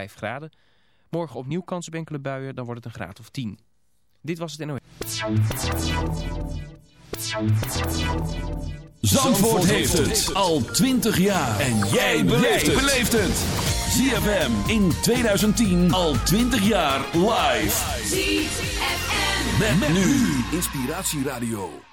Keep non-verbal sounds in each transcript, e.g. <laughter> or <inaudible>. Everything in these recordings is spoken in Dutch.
5 graden. Morgen opnieuw kans op enkele buien, dan wordt het een graad of 10. Dit was het NOS. Zandvoort heeft het al 20 jaar. En jij beleeft het. ZFM in 2010 al 20 jaar live. ZFM. Met, met nu Inspiratieradio.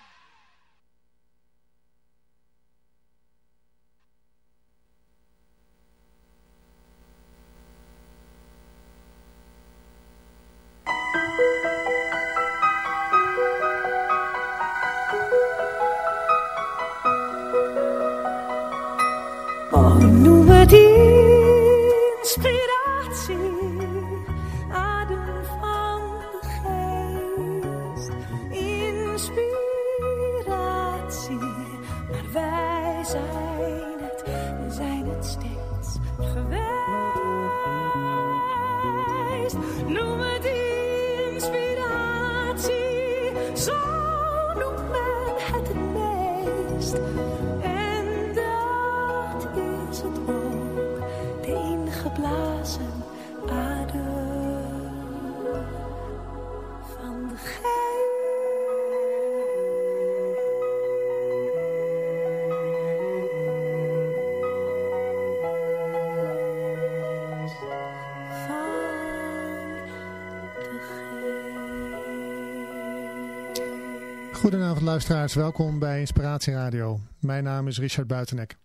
Luisteraars, welkom bij Inspiratie Radio. Mijn naam is Richard Buitenek.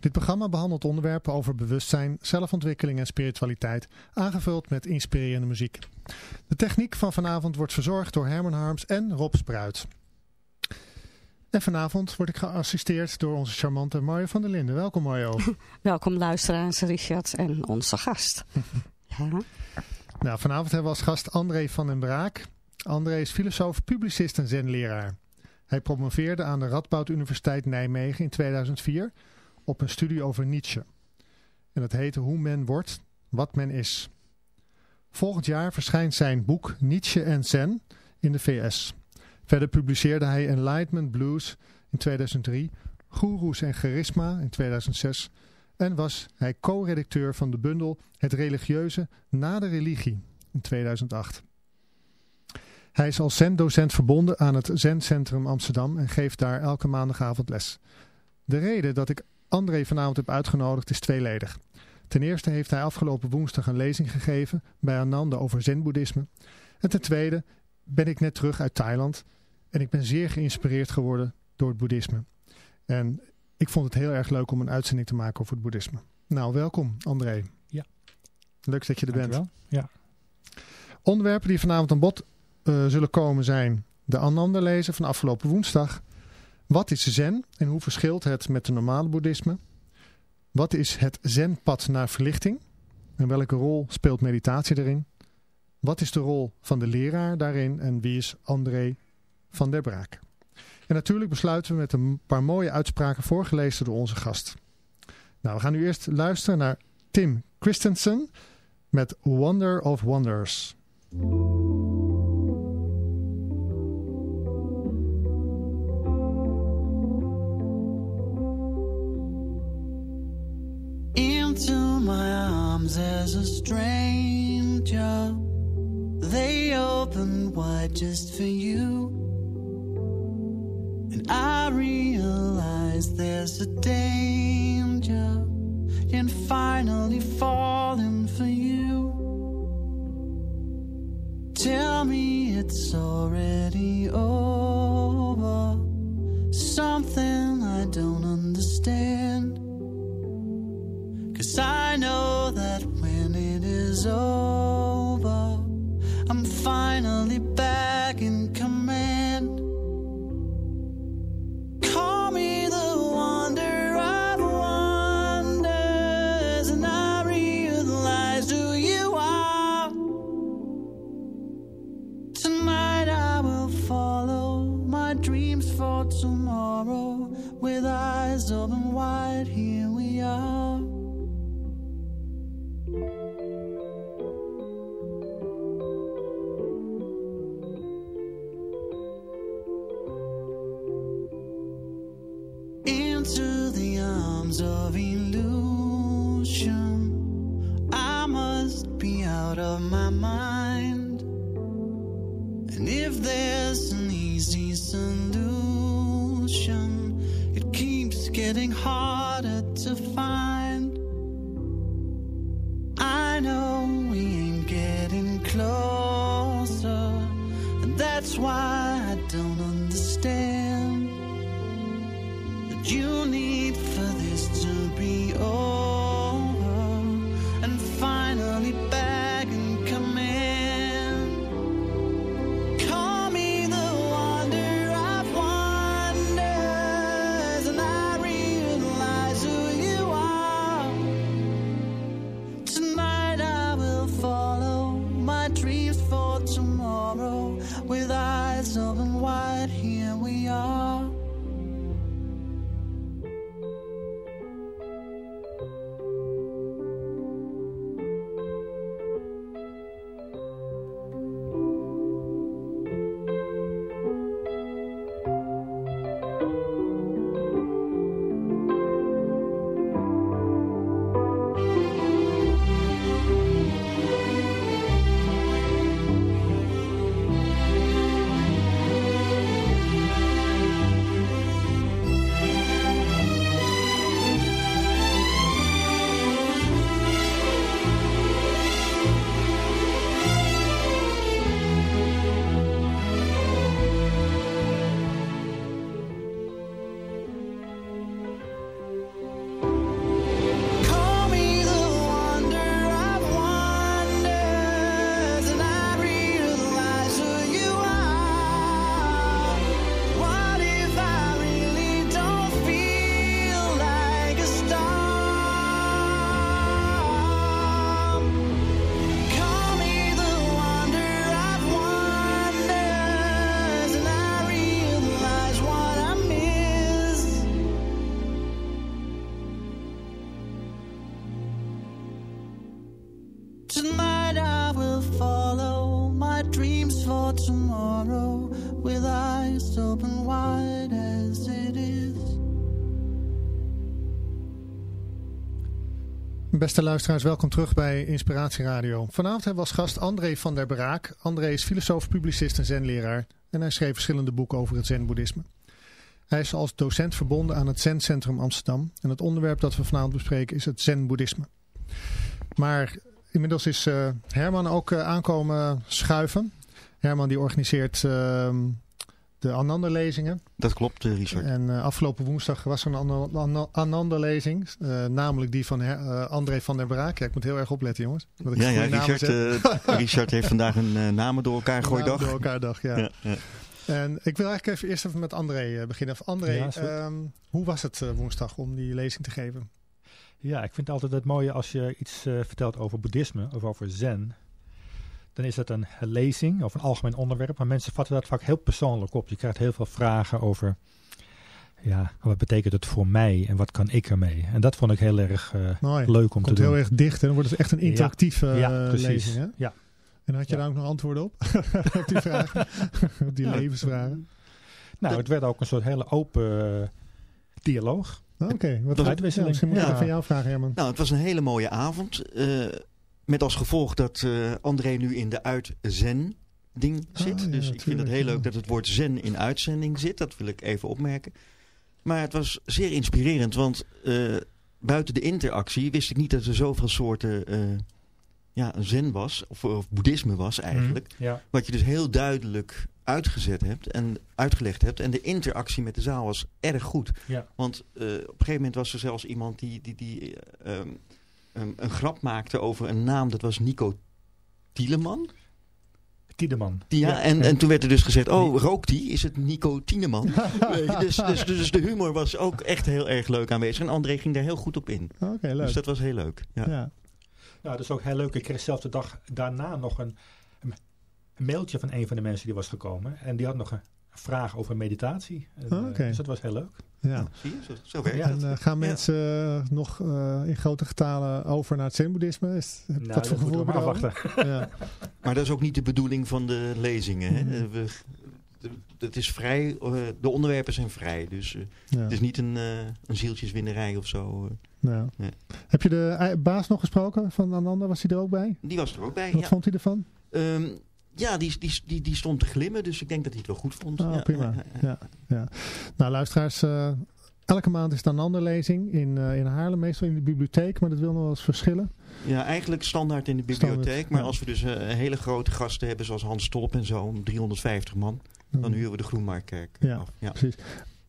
Dit programma behandelt onderwerpen over bewustzijn, zelfontwikkeling en spiritualiteit, aangevuld met inspirerende muziek. De techniek van vanavond wordt verzorgd door Herman Harms en Rob Spruit. En vanavond word ik geassisteerd door onze charmante Mario van der Linden. Welkom Mario. <laughs> Welkom luisteraars, Richard en onze gast. <laughs> ja. nou, vanavond hebben we als gast André van den Braak. André is filosoof, publicist en zenleraar. Hij promoveerde aan de Radboud Universiteit Nijmegen in 2004 op een studie over Nietzsche. En dat heette Hoe men wordt, wat men is. Volgend jaar verschijnt zijn boek Nietzsche en Zen in de VS. Verder publiceerde hij Enlightenment Blues in 2003, Goeroes en Charisma in 2006 en was hij co-redacteur van de bundel Het religieuze na de religie in 2008. Hij is als zen-docent verbonden aan het Zen-centrum Amsterdam en geeft daar elke maandagavond les. De reden dat ik André vanavond heb uitgenodigd is tweeledig. Ten eerste heeft hij afgelopen woensdag een lezing gegeven bij Ananda over zen-boeddhisme. En ten tweede ben ik net terug uit Thailand en ik ben zeer geïnspireerd geworden door het boeddhisme. En ik vond het heel erg leuk om een uitzending te maken over het boeddhisme. Nou, welkom André. Ja. Leuk dat je er bent. Dankjewel. Ja. Onderwerpen die vanavond aan bod zullen komen zijn de Ananda lezen van afgelopen woensdag. Wat is zen en hoe verschilt het met de normale boeddhisme? Wat is het zenpad naar verlichting? En welke rol speelt meditatie erin? Wat is de rol van de leraar daarin en wie is André van der Braak? En natuurlijk besluiten we met een paar mooie uitspraken voorgelezen door onze gast. Nou, we gaan nu eerst luisteren naar Tim Christensen met Wonder of Wonders. Arms as a stranger. They open wide just for you. And I realize there's a danger in finally falling for you. Tell me it's already over. Something I don't understand. That when it is over, Beste luisteraars, welkom terug bij Inspiratie Radio. Vanavond hebben we als gast André van der Braak. André is filosoof, publicist en zenleraar. En hij schreef verschillende boeken over het zenboeddhisme. Hij is als docent verbonden aan het Zencentrum Amsterdam. En het onderwerp dat we vanavond bespreken is het zenboeddhisme. Maar inmiddels is eh, Herman ook eh, aankomen schuiven. Herman die organiseert ehm, de Ananda-lezingen. Dat klopt, eh, Richard. En eh, afgelopen woensdag was er een Ana- Ana- Ananda-lezing. eh, namelijk die van Her- eh, André van der Braak. Ja, ik moet heel erg opletten jongens. Dat ik Ja, ja Richard, eh, <laughs> Richard heeft vandaag een eh, namen door elkaar gegooid dag. Door elkaar dag, ja. Ja, ja. En ik wil eigenlijk even eerst even met André beginnen. Of André, ehm, hoe was het woensdag om die lezing te geven? Ja, ik vind altijd het mooie als je iets eh, vertelt over boeddhisme of over zen. Dan is het een lezing of een algemeen onderwerp. Maar mensen vatten dat vaak heel persoonlijk op. Je krijgt heel veel vragen over, ja, wat betekent het voor mij en wat kan ik ermee? En dat vond ik heel erg eh, Mooi. leuk om Komt te doen. heel erg dicht en dan wordt het echt een interactieve ja, eh, precies. lezing. Hè? Ja. En had je Ja. daar ook nog antwoorden op? <laughs> op die vragen? <laughs> op die levensvragen? Nou, het werd ook een soort hele open eh, dialoog. Oké, wat uitwisseling. misschien moet ik Ja. even van jou vragen Herman. Nou, het was een hele mooie avond. eh, met als gevolg dat eh, André nu in de uit-zen ding Ah, zit. ja, dus ik vind het heel leuk dat het woord zen in uitzending zit. Dat wil ik even opmerken. Maar het was zeer inspirerend, want eh, buiten de interactie wist ik niet dat er zoveel soorten eh, ja, zen was. Of, of boeddhisme was eigenlijk. Ja. Wat je dus heel duidelijk uitgezet hebt en uitgelegd hebt. En de interactie met de zaal was erg goed. Ja. Want op een gegeven moment was er zelfs iemand die, die, die eh, een grap maakte over een naam. Dat was Nico Tieleman. Tiedeman. Ja, en, en toen werd er dus gezegd, oh, rookt die? Is het Nico Tieneman? <laughs> Dus, dus, dus de humor was ook echt heel erg leuk aanwezig. En André ging daar heel goed op in. Oké, leuk. Dus dat was heel leuk. Ja. ja. Nou, dat is ook heel leuk. Ik kreeg dezelfde dag daarna nog een, een mailtje van een van de mensen die was gekomen. En die had nog een vraag over meditatie. Oh, eh, oké. dus dat was heel leuk. ja. Zie je, zo, zo werkt Ja. het. En eh, gaan mensen eh, nog eh, in grote getalen over naar het zen-boeddhisme? Is- Nou, voor dat gevoel moeten we maar afwachten. Ja. <laughs> Maar dat is ook niet de bedoeling van de lezingen. Hè? Mhm. Eh, We, de- het is vrij, de onderwerpen zijn vrij. Dus Ja. het is niet een, eh, een zieltjeswinnerij of zo. Ja. Ja. Heb je de baas nog gesproken van Ananda? Was hij er ook bij? Die was er ook bij, Wat ja. vond hij ervan? Ehm, ja, die, die, die, die stond te glimmen, dus ik denk dat hij het wel goed vond. Oh, ja, prima. ja, ja. Nou, luisteraars, eh, elke maand is er een andere lezing in, eh, in Haarlem, meestal in de bibliotheek, maar dat wil nog wel eens verschillen. Ja, eigenlijk standaard in de bibliotheek. Standaard, maar ja. als we dus eh, hele grote gasten hebben, zoals Hans Stolp en zo, 350 man, dan huren we de Groenmarktkerk Ja. af. Ja. Precies.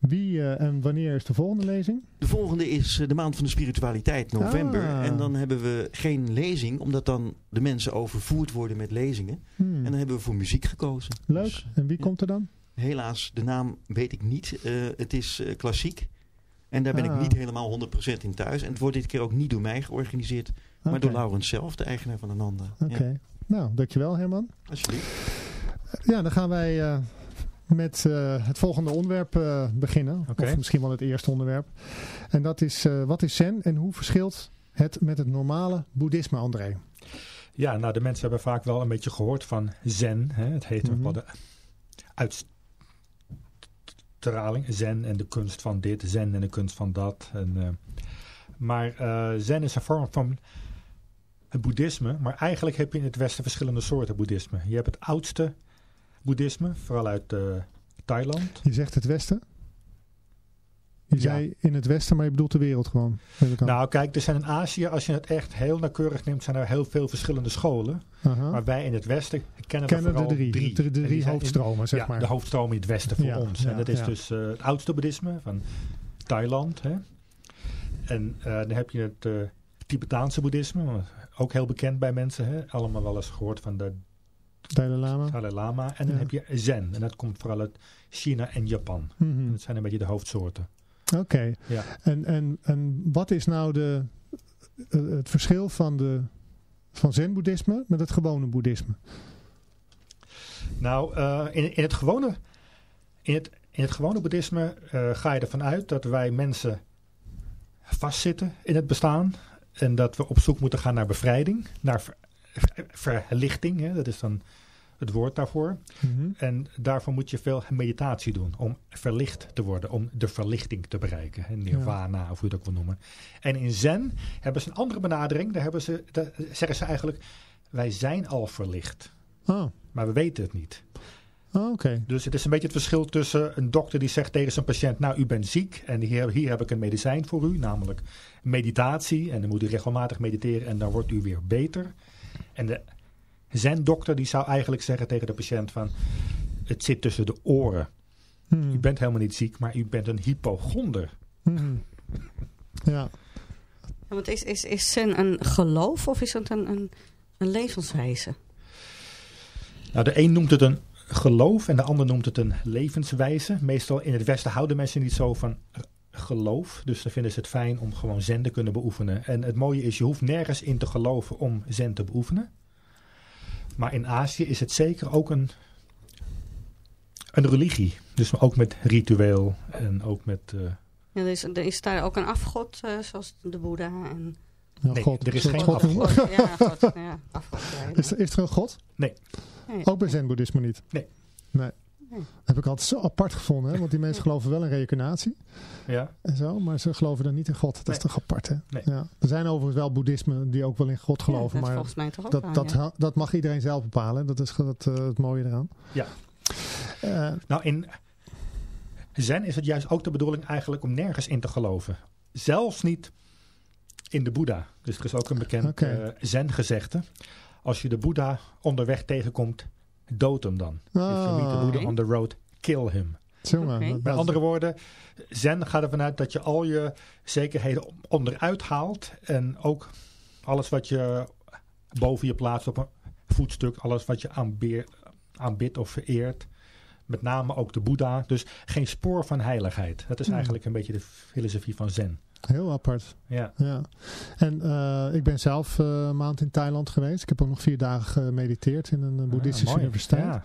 Wie eh, en wanneer is de volgende lezing? De volgende is eh, de maand van de spiritualiteit, november. Ah. En dan hebben we geen lezing, omdat dan de mensen overvoerd worden met lezingen. Hmm. En dan hebben we voor muziek gekozen. Leuk. Dus, En wie ja. komt er dan? helaas, de naam weet ik niet. Eh, het is klassiek. En daar ben Ah. ik niet helemaal 100% in thuis. En het wordt dit keer ook niet door mij georganiseerd, maar door Laurens zelf, de eigenaar van Ananda. Oké. Ja, Nou, dankjewel Herman. alsjeblieft. Ja, dan gaan wij met eh, het volgende onderwerp eh, beginnen. Of misschien wel het eerste onderwerp. En dat is, eh, wat is zen en hoe verschilt het met het normale boeddhisme, André? Ja, nou de mensen hebben vaak wel een beetje gehoord van zen. Hè? Het heet een Mhm. bepaalde uitstraling. Zen en de kunst van dit, zen en de kunst van dat. En, maar zen is een vorm van het boeddhisme. Maar eigenlijk heb je in het Westen verschillende soorten boeddhisme. Je hebt het oudste boeddhisme, vooral uit eh, Thailand. Je zegt het Westen? Je Ja. zei in het Westen, maar je bedoelt de wereld gewoon. Nou kijk, er zijn in Azië, als je het echt heel nauwkeurig neemt, zijn er heel veel verschillende scholen. Aha. Maar wij in het Westen kennen, Kennen de drie, drie. de, drie in- hoofdstromen, zeg ja, maar. de hoofdstroom in het westen voor Ja, ons. en dat is dus eh, het oudste boeddhisme van Thailand. Hè? En eh, dan heb je het Tibetaanse boeddhisme, ook heel bekend bij mensen. Hè? Allemaal wel eens gehoord van de Dalai Lama. Dalai Lama. En dan Ja. heb je Zen. En dat komt vooral uit China en Japan. Mhm. En dat zijn een beetje de hoofdsoorten. Oké. Ja. En, en, en wat is nou de, eh, het verschil van, de, van zen-boeddhisme met het gewone boeddhisme? Nou, eh, in, in, het gewone, in, het, in het gewone boeddhisme eh, ga je ervan uit dat wij mensen vastzitten in het bestaan. En dat we op zoek moeten gaan naar bevrijding, naar verlichting. Hè? Dat is dan het woord daarvoor. Mhm. En daarvoor moet je veel meditatie doen om verlicht te worden, om de verlichting te bereiken. Hè? Nirvana, of hoe je ook wil noemen. En in Zen hebben ze een andere benadering. Daar, hebben ze, daar zeggen ze eigenlijk, wij zijn al verlicht, Oh, maar we weten het niet. oh, oké. Dus het is een beetje het verschil tussen een dokter die zegt tegen zijn patiënt: Nou, u bent ziek en hier, hier heb ik een medicijn voor u, namelijk meditatie. En dan moet u regelmatig mediteren en dan wordt u weer beter. En de zen-dokter die zou eigenlijk zeggen tegen de patiënt: van, Het zit tussen de oren. Mhm. U bent helemaal niet ziek, maar u bent een hypochonder. Mhm. Ja, Ja, want is, is, is zen een geloof of is het een, een, een levenswijze? Nou, de een noemt het een geloof en de ander noemt het een levenswijze. Meestal in het Westen houden mensen niet zo van geloof. Dus dan vinden ze het fijn om gewoon zen te kunnen beoefenen. En het mooie is, je hoeft nergens in te geloven om zen te beoefenen. Maar in Azië is het zeker ook een, een religie. Dus ook met ritueel en ook met... eh, Ja, er, is, er is daar ook een afgod, eh, zoals de Boeddha. En, Nee, God. er is geen God- afgod. ja, God, ja, afgod. ja, Is, er- is er een God? Nee. Nee. Ook bij zen-boeddhisme niet? Nee. Nee. Heb ik altijd zo apart gevonden, hè? want die mensen geloven wel in reïncarnatie ja, en zo, maar ze geloven dan niet in God. Dat is toch apart, hè? Nee. Ja. Er zijn overigens wel boeddhismen die ook wel in God Ja, geloven, dat maar volgens mij toch ook dat, dat, ja. ha- dat mag iedereen zelf bepalen. Dat is het, eh, het mooie eraan. Ja. Eh, Nou, in Zen is het juist ook de bedoeling eigenlijk om nergens in te geloven. Zelfs niet in de Boeddha. Dus er is ook een bekend Oké. eh, Zen-gezegde. Als je de Boeddha onderweg tegenkomt, dood hem dan. If you meet the. Buddha Oké. on the road, kill him. Met andere woorden, Zen gaat ervan uit dat je al je zekerheden onderuit haalt. En ook alles wat je boven je plaatst op een voetstuk. Alles wat je aanbidt of vereert. Met name ook de Boeddha. Dus geen spoor van heiligheid. Dat is Hmm. eigenlijk een beetje de filosofie van Zen. Heel apart. Ja. Ja. En eh, ik ben zelf eh, een maand in Thailand geweest. Ik heb ook nog vier dagen gemediteerd in een eh, boeddhistische Ah, mooi. universiteit. Ja.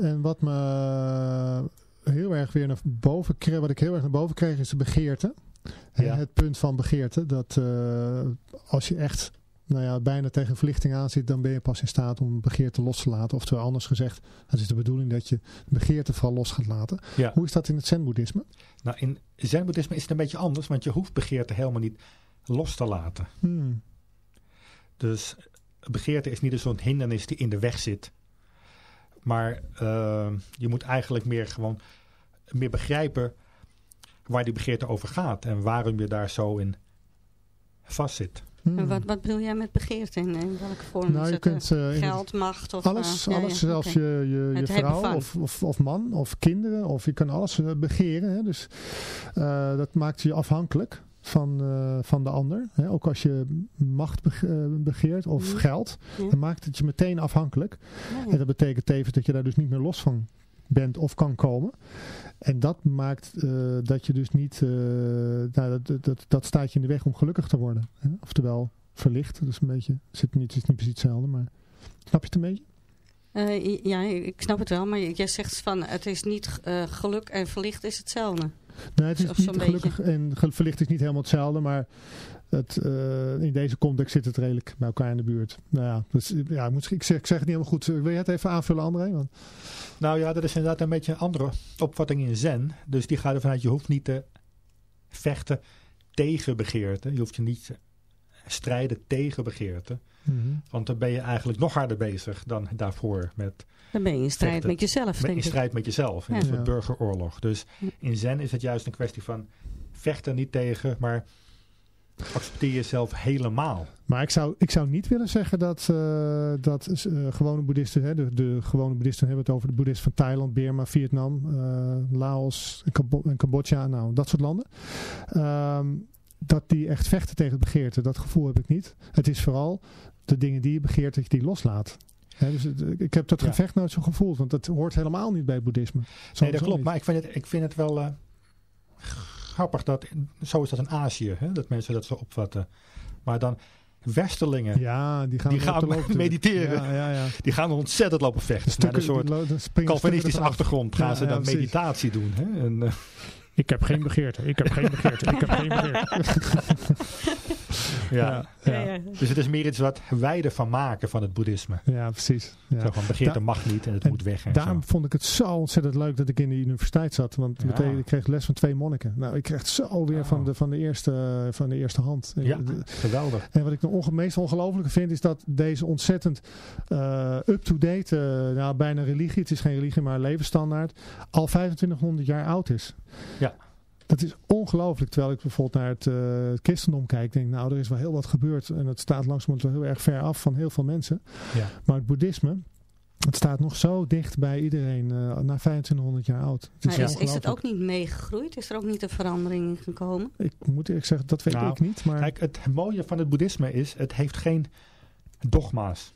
En wat me heel erg weer naar boven kreeg, wat ik heel erg naar boven kreeg, is de begeerte. Ja. Het punt van begeerte. Dat eh, als je echt nou ja, bijna tegen verlichting aan zit, dan ben je pas in staat om begeerte los te laten. Oftewel anders gezegd, het is de bedoeling dat je begeerte vooral los gaat laten. Ja. Hoe is dat in het zen-boeddhisme? Nou, in zen-boeddhisme is het een beetje anders, want je hoeft begeerte helemaal niet los te laten. Hmm. Dus begeerte is niet zo'n hindernis die in de weg zit. Maar eh, je moet eigenlijk meer gewoon meer begrijpen waar die begeerte over gaat. En waarom je daar zo in vastzit. Hmm. En wat, wat bedoel jij met begeerte? In, in welke vorm? Nou, je het kunt eh, eh, geld, macht? Of, alles, eh, alles ja, zelfs je, je, je vrouw of, of, of man of kinderen. Of je kan alles eh, begeren. Hè? Dus eh, dat maakt je afhankelijk van, eh, van de ander. Ook als je macht bege- eh, begeert of Mhm. geld. Dan maakt het je meteen afhankelijk. Ja. En dat betekent tevens dat je daar dus niet meer los van bent of kan komen. En dat maakt eh, dat je dus niet... eh, nou, dat, dat, dat staat je in de weg om gelukkig te worden. Hè? Oftewel verlicht. Is een beetje... Zit niet, het is niet precies hetzelfde, maar... Snap je het een beetje? Eh, ja, ik snap het wel, maar jij zegt van het is niet geluk en verlicht is hetzelfde. Nee, het is niet gelukkig en verlicht is niet helemaal hetzelfde, maar het, eh, in deze context zit het redelijk bij elkaar in de buurt. Nou ja, dus, ja ik, moet, ik, zeg, ik zeg het niet helemaal goed. Wil je het even aanvullen, André? Want, Nou ja, dat is inderdaad een beetje een andere opvatting in zen. Dus die gaat ervan uit, je hoeft niet te vechten tegen begeerte. Je hoeft je niet te strijden tegen begeerte. Want dan ben je eigenlijk nog harder bezig dan daarvoor met Dan ben je in strijd Vechten. met jezelf, in strijd met jezelf. In Ja. een soort burgeroorlog. Dus in zen is het juist een kwestie van vechten niet tegen, maar accepteer jezelf helemaal. Maar ik zou, ik zou niet willen zeggen dat, eh, dat eh, gewone boeddhisten, hè, de, de gewone boeddhisten hebben het over de boeddhisten van Thailand, Burma, Vietnam, eh, Laos en, Cambodja, nou dat soort landen. Ehm, dat die echt vechten tegen het begeerte. Dat gevoel heb ik niet. Het is vooral de dingen die je begeert dat je die loslaat. Dus het- ik heb dat Ja. gevecht nooit zo gevoeld, want dat hoort helemaal niet bij het boeddhisme. Nee, dat klopt. niet. Maar ik vind het, ik vind het wel grappig dat, zo is dat in Azië, hè, dat mensen dat zo opvatten. Maar dan westerlingen, Ja, die gaan, Die mediteren. Ja, ja, ja. die gaan ontzettend lopen vechten. Naar een soort Calvinistische achtergrond gaan Ja, ze ja, dan precies. meditatie doen. Hè? En, eh, Ik heb geen begeerte, ik heb geen begeerte, ik heb geen begeerte. <laughs> ja. Ja, ja. Dus het is meer iets wat wij ervan maken van het boeddhisme. Ja, precies. Ja. Zo van begeerte mag niet en het en moet weg. En Daarom zo. vond ik het zo ontzettend leuk dat ik in de universiteit zat. Want Ja. meteen, ik kreeg les van twee monniken. Nou, ik kreeg het zo weer Oh. van, de, van, de eerste, van de eerste hand. Ja, De- geweldig. En wat ik de onge meest ongelofelijke vind is dat deze ontzettend eh, up-to-date, eh, nou, bijna religie, het is geen religie maar levensstandaard, al 2500 jaar oud is. Ja. Dat is ongelooflijk. Terwijl ik bijvoorbeeld naar het, eh, het christendom kijk, denk nou er is wel heel wat gebeurd. En het staat langzamerhand wel heel erg ver af van heel veel mensen. Ja. Maar het boeddhisme, het staat nog zo dicht bij iedereen eh, na 2500 jaar oud. Het Maar is, is het ook niet meegegroeid? Is er ook niet een verandering in gekomen? Ik moet eerlijk zeggen, dat weet Nou, ik niet. Maar Kijk, het mooie van het boeddhisme is, het heeft geen dogma's.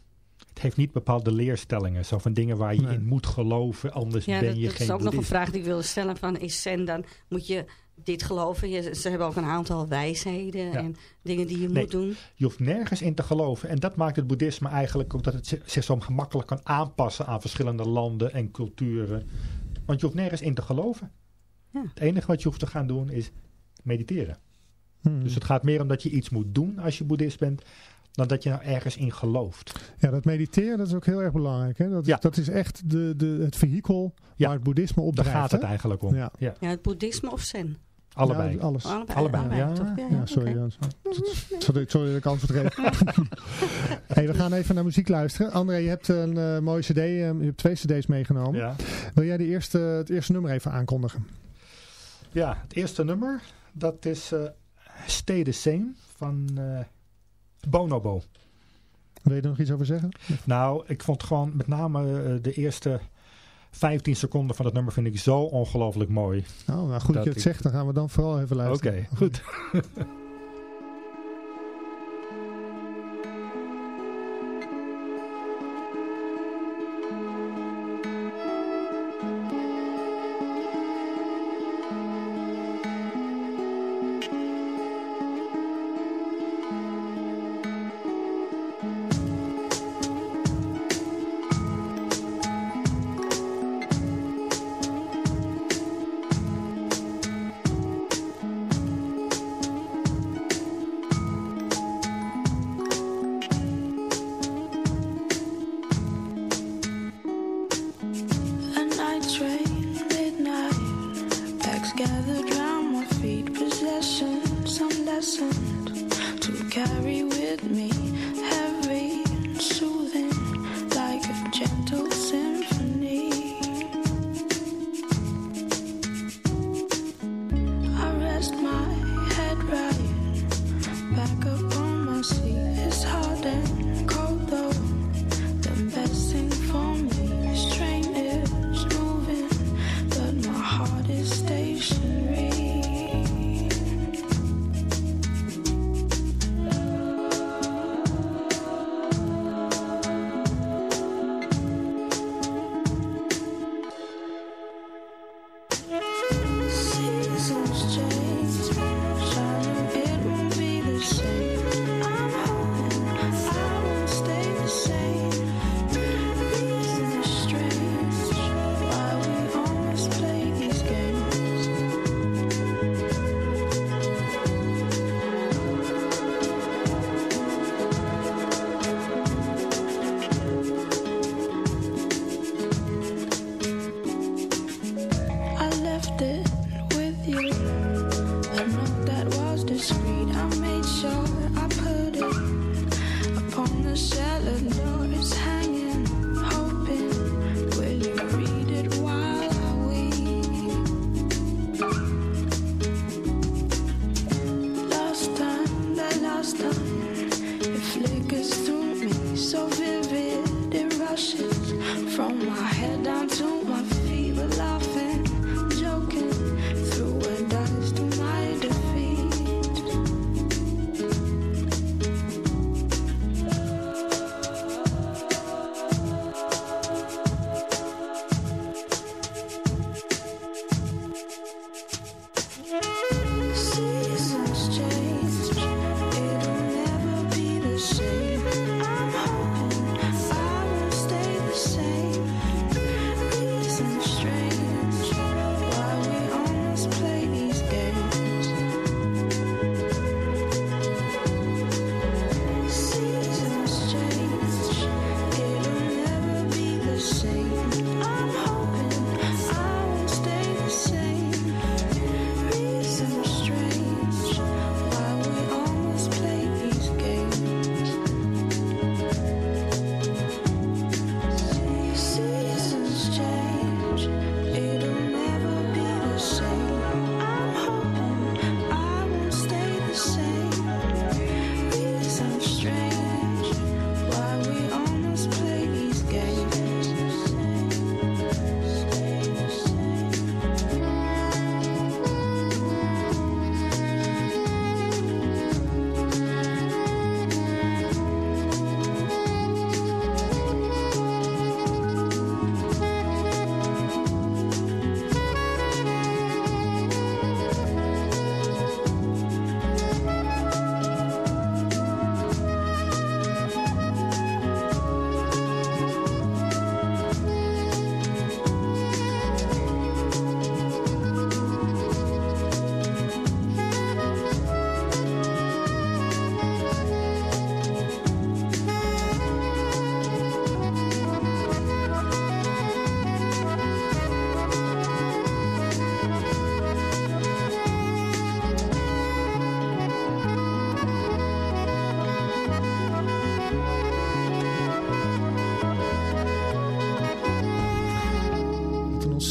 Het heeft niet bepaalde leerstellingen, zo van dingen waar je Nee. in moet geloven, anders Ja, ben dat, je dat geen is ook nog een vraag die ik wilde stellen. Van, is zen dan, moet je dit geloven? Je, ze hebben ook een aantal wijsheden Ja. en dingen die je Nee. moet doen. Je hoeft nergens in te geloven. En dat maakt het boeddhisme eigenlijk ook dat het zi- zich zo gemakkelijk kan aanpassen aan verschillende landen en culturen. Want je hoeft nergens in te geloven. Ja. Het enige wat je hoeft te gaan doen is mediteren. Hmm. Dus het gaat meer om dat je iets moet doen als je boeddhist bent, dan dat je nou ergens in gelooft. Ja, dat mediteren dat is ook heel erg belangrijk. Hè? Dat, Ja. dat is echt de, de, het vehikel Ja. waar het boeddhisme op Daar drijft. gaat het hè? eigenlijk om. Ja. Ja. Ja, het boeddhisme of zen? Allebei. Ja, alles. Allebei. Allebei, ja. Ja, Ja, sorry. sorry, sorry dat ik antwoord geef. <laughs> hey, we gaan even naar muziek luisteren. André, je hebt een eh, mooie cd. eh, je hebt twee cd's meegenomen. Ja. Wil jij de eerste, het eerste nummer even aankondigen? ja, het eerste nummer, dat is eh Stay the Same van eh Bonobo. Wil je er nog iets over zeggen? Nou, ik vond gewoon met name eh, de eerste 15 seconden van het nummer vind ik zo ongelooflijk mooi. Oh, nou, goed dat, Dat je het ik- zegt. Dan gaan we dan vooral even Oké, luisteren. goed. <laughs>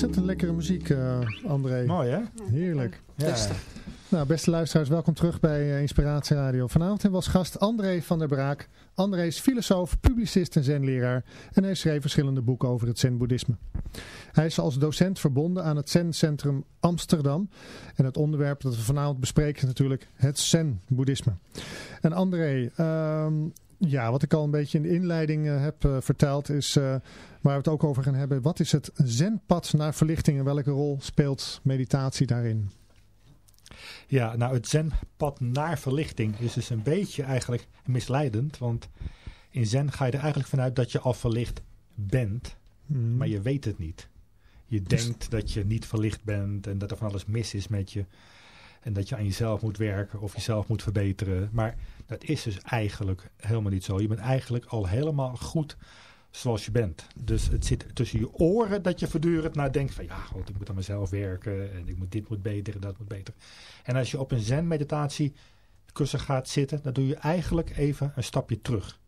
ontzettend lekkere muziek, eh, André. Mooi hè? Heerlijk. Ja. Nou, beste luisteraars, welkom terug bij eh, Inspiratie Radio. Vanavond hebben we als gast André van der Braak. André is filosoof, publicist en zenleraar en hij schreef verschillende boeken over het zen-boeddhisme. Hij is als docent verbonden aan het Zen-centrum Amsterdam. En het onderwerp dat we vanavond bespreken is natuurlijk het zen-boeddhisme. En André, ehm, ja, wat ik al een beetje in de inleiding eh, heb eh, verteld is eh, waar we het ook over gaan hebben. Wat is het zenpad naar verlichting en welke rol speelt meditatie daarin? Ja, nou het zenpad naar verlichting is dus een beetje eigenlijk misleidend. Want in zen ga je er eigenlijk vanuit dat je al verlicht bent, Hmm. maar je weet het niet. Je Dus- denkt dat je niet verlicht bent en dat er van alles mis is met je. En dat je aan jezelf moet werken of jezelf moet verbeteren. Maar dat is dus eigenlijk helemaal niet zo. Je bent eigenlijk al helemaal goed zoals je bent. Dus het zit tussen je oren dat je voortdurend nadenkt van... ja, god, ik moet aan mezelf werken en ik moet, dit moet beter en dat moet beter. En als je op een zen-meditatie kussen gaat zitten... dan doe je eigenlijk even een stapje terug.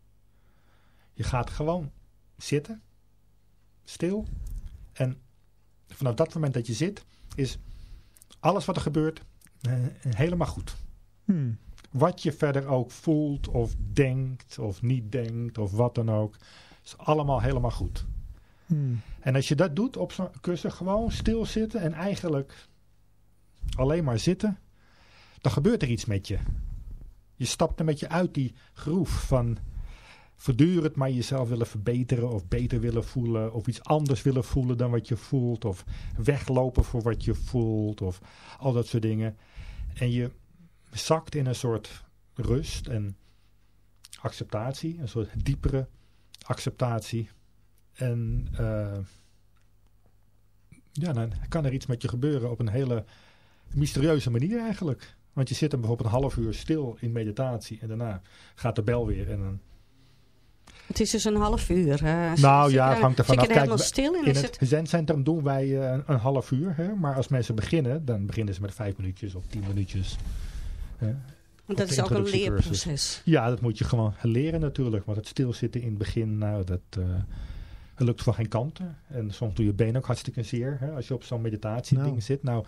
Je gaat gewoon zitten, stil. En vanaf dat moment dat je zit, is alles wat er gebeurt helemaal goed. Hmm. Wat je verder ook voelt of denkt of niet denkt of wat dan ook, is allemaal helemaal goed. Hmm. En als je dat doet op zo'n kussen, gewoon stilzitten en eigenlijk alleen maar zitten, dan gebeurt er iets met je. Je stapt een beetje uit die groef van voortdurend maar jezelf willen verbeteren of beter willen voelen of iets anders willen voelen dan wat je voelt of weglopen voor wat je voelt of al dat soort dingen. En je zakt in een soort rust en acceptatie, een soort diepere acceptatie. En eh, ja, dan kan er iets met je gebeuren op een hele mysterieuze manier eigenlijk. Want je zit dan bijvoorbeeld een half uur stil in meditatie en daarna gaat de bel weer en dan Het is dus een half uur. hè. Nou Zit ja, het hangt ervan af. er Kijk, helemaal stil in? Het het, zendcentrum doen wij eh, een, een half uur. Hè? Maar als mensen beginnen, dan beginnen ze met vijf minuutjes of tien minuutjes. Hè? Want dat is ook een leerproces. Ja, dat moet je gewoon leren natuurlijk. Want het stilzitten in het begin, nou, dat, eh, dat lukt van geen kanten. En soms doe je been ook hartstikke zeer. Hè, als je op zo'n meditatieding Nou. zit. Nou,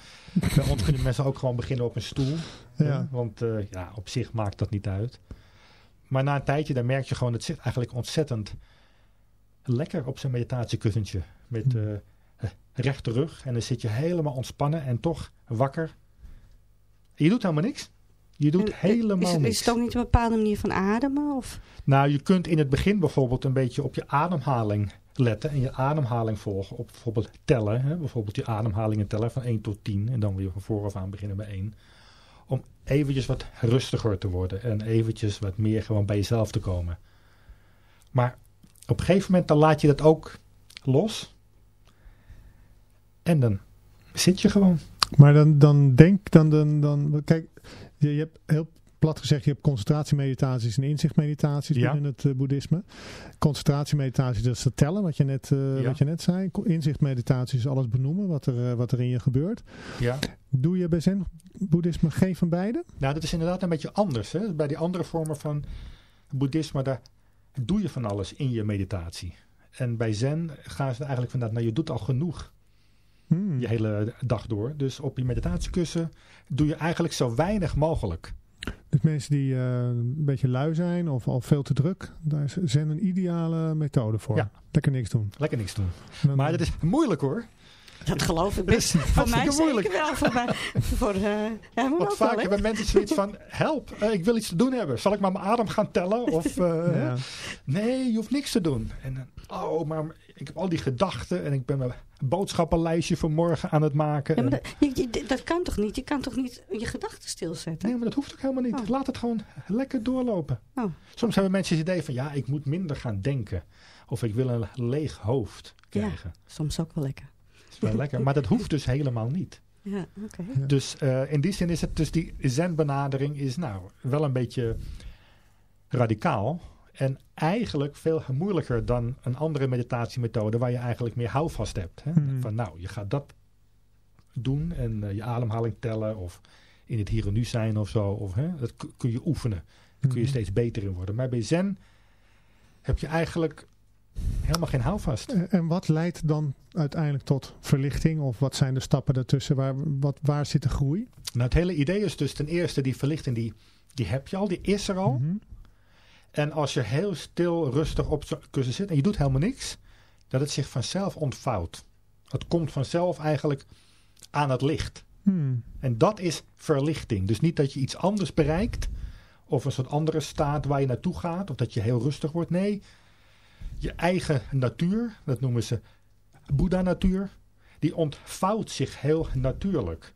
bij ons kunnen mensen ook gewoon beginnen op een stoel. hè, Ja. want eh, ja, op zich maakt dat niet uit. Maar na een tijdje, dan merk je gewoon, het zit eigenlijk ontzettend lekker op zijn meditatiekussentje. Met Hm. eh rechte rug. En dan zit je helemaal ontspannen en toch wakker. Je doet helemaal niks. Je doet En, eh, helemaal is, niks. Is het ook niet een bepaalde manier van ademen? Of? Nou, je kunt in het begin bijvoorbeeld een beetje op je ademhaling letten en je ademhaling volgen. Op bijvoorbeeld tellen. Hè? Bijvoorbeeld je ademhalingen tellen van 1 tot 10 en dan weer van vooraf aan beginnen bij 1. Om eventjes wat rustiger te worden en eventjes wat meer gewoon bij jezelf te komen. Maar op een gegeven moment dan laat je dat ook los. En dan zit je gewoon. Maar dan, dan denk, dan, dan, dan, kijk, je, je hebt heel plat gezegd, je hebt concentratiemeditaties en inzichtmeditaties Ja. binnen het eh, boeddhisme. Concentratiemeditaties, dat is het tellen, wat je net, eh, Ja. wat je net zei. Inzichtmeditatie is alles benoemen, wat er, eh, wat er in je gebeurt. Ja. Doe je bij zen boeddhisme geen van beide? Nou, dat is inderdaad een beetje anders. Hè? Bij die andere vormen van boeddhisme, daar doe je van alles in je meditatie. En bij zen gaan ze eigenlijk vanuit, nou je doet al genoeg Hmm. je hele dag door. Dus op je meditatiekussen doe je eigenlijk zo weinig mogelijk. Dus mensen die eh, een beetje lui zijn of al veel te druk, daar is zen een ideale methode voor. Ja. Lekker niks doen. Lekker niks doen. Dan- Maar dat is moeilijk hoor. Dat geloof ik <laughs> Dat best. is Voor mij zeker moeilijk. wel. Voor mij. <laughs> Voor, eh ja, moet Want ook wel, vaak hebben mensen zoiets van, help, eh, ik wil iets te doen hebben. Zal ik maar mijn adem gaan tellen? <laughs> Of, eh, ja. Nee, je hoeft niks te doen. En dan, oh, maar ik heb al die gedachten en ik ben mijn boodschappenlijstje voor morgen aan het maken. Ja, maar dat, je- je- dat kan toch niet? Je kan toch niet je gedachten stilzetten? Nee, maar dat hoeft ook helemaal niet. Oh. Laat het gewoon lekker doorlopen. Oh. Soms hebben mensen het idee van, ja, ik moet minder gaan denken. Of ik wil een leeg hoofd krijgen. Soms ook wel lekker. Is wel lekker. Maar dat hoeft dus helemaal niet. Ja, oké. Ja. Dus eh, in die zin is het dus die zen-benadering is nou wel een beetje radicaal. En eigenlijk veel moeilijker dan een andere meditatiemethode waar je eigenlijk meer houvast hebt. Hè? Mhm. Van nou, je gaat dat doen en eh, je ademhaling tellen of in het hier en nu zijn of zo. Of, hè? Dat kun je oefenen. Daar kun je Mhm. steeds beter in worden. Maar bij zen heb je eigenlijk helemaal geen houvast. En- En wat leidt dan uiteindelijk tot verlichting? Of wat zijn de stappen daartussen? Waar, wat, waar zit de groei? Nou, het hele idee is dus ten eerste die verlichting, die, die heb je al, die is er al. Mhm. En als je heel stil, rustig op zo'n kussen zit en je doet helemaal niks, dat het zich vanzelf ontvouwt. Het komt vanzelf eigenlijk aan het licht. Hmm. En dat is verlichting. Dus niet dat je iets anders bereikt, of een soort andere staat waar je naartoe gaat, of dat je heel rustig wordt. Nee, je eigen natuur, dat noemen ze Boeddha-natuur, die ontvouwt zich heel natuurlijk.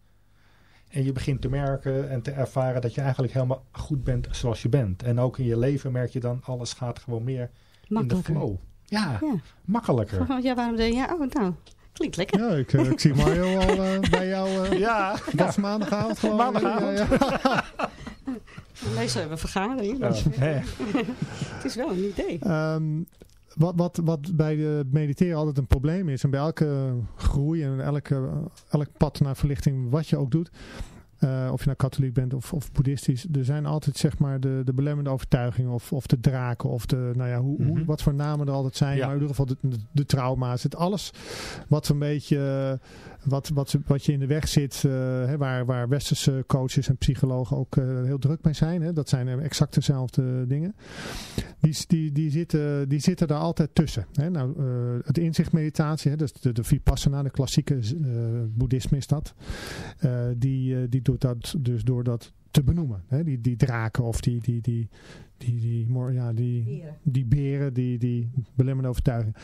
En je begint te merken en te ervaren dat je eigenlijk helemaal goed bent zoals je bent. En ook in je leven merk je dan, alles gaat gewoon meer in de flow. Ja, Ja. makkelijker. <laughs> ja, waarom denk je? Ja, oh, nou, klinkt lekker. Ja, ik, eh, ik zie Mario al eh, bij jou. eh Ja, Dat is maandagavond gewoon. Maandagavond. Ja, ja. <laughs> Meestal hebben we vergadering. Ja, <laughs> het is wel een idee. Ehm, wat, wat, wat bij de mediteren altijd een probleem is, en bij elke groei en elke, elk pad naar verlichting, wat je ook doet, eh, of je nou katholiek bent of, of boeddhistisch, er zijn altijd zeg maar de, de belemmerende overtuigingen of, of de draken of de, nou ja, hoe, hoe, Mhm. wat voor namen er altijd zijn, Ja. maar in ieder geval de, de, de trauma's, het alles wat een beetje, eh, wat, wat, wat je in de weg zit, eh, hè, waar, waar westerse coaches en psychologen ook heel druk mee zijn, hè, dat zijn exact dezelfde dingen die, die, die, zitten, die zitten daar altijd tussen. Hè? Nou, het inzichtmeditatie, hè, dus de, de Vipassana, de klassieke boeddhisme is dat. Die, die doet dat dus door dat te benoemen. Hè? Die, die draken of die, die, die, die, die, ja, die, Beren. die beren, die, die belemmerende overtuiging.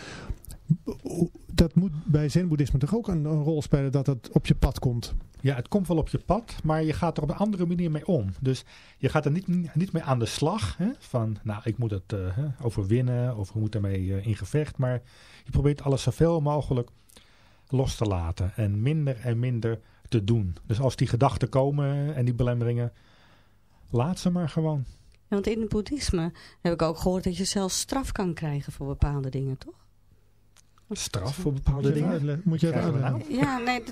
Dat moet bij zen-boeddhisme toch ook een, een rol spelen dat het op je pad komt. Ja, het komt wel op je pad, maar je gaat er op een andere manier mee om. Dus je gaat er niet, niet mee aan de slag. Hè, van, nou, ik moet het hè, overwinnen of ik moet ermee eh, in gevecht. Maar je probeert alles zoveel mogelijk los te laten. En minder en minder te doen. Dus als die gedachten komen en die belemmeringen, laat ze maar gewoon. Ja, want in het boeddhisme heb ik ook gehoord dat je zelfs straf kan krijgen voor bepaalde dingen, toch? Straf voor bepaalde dingen. Moet je even uitleggen. Ja, nee,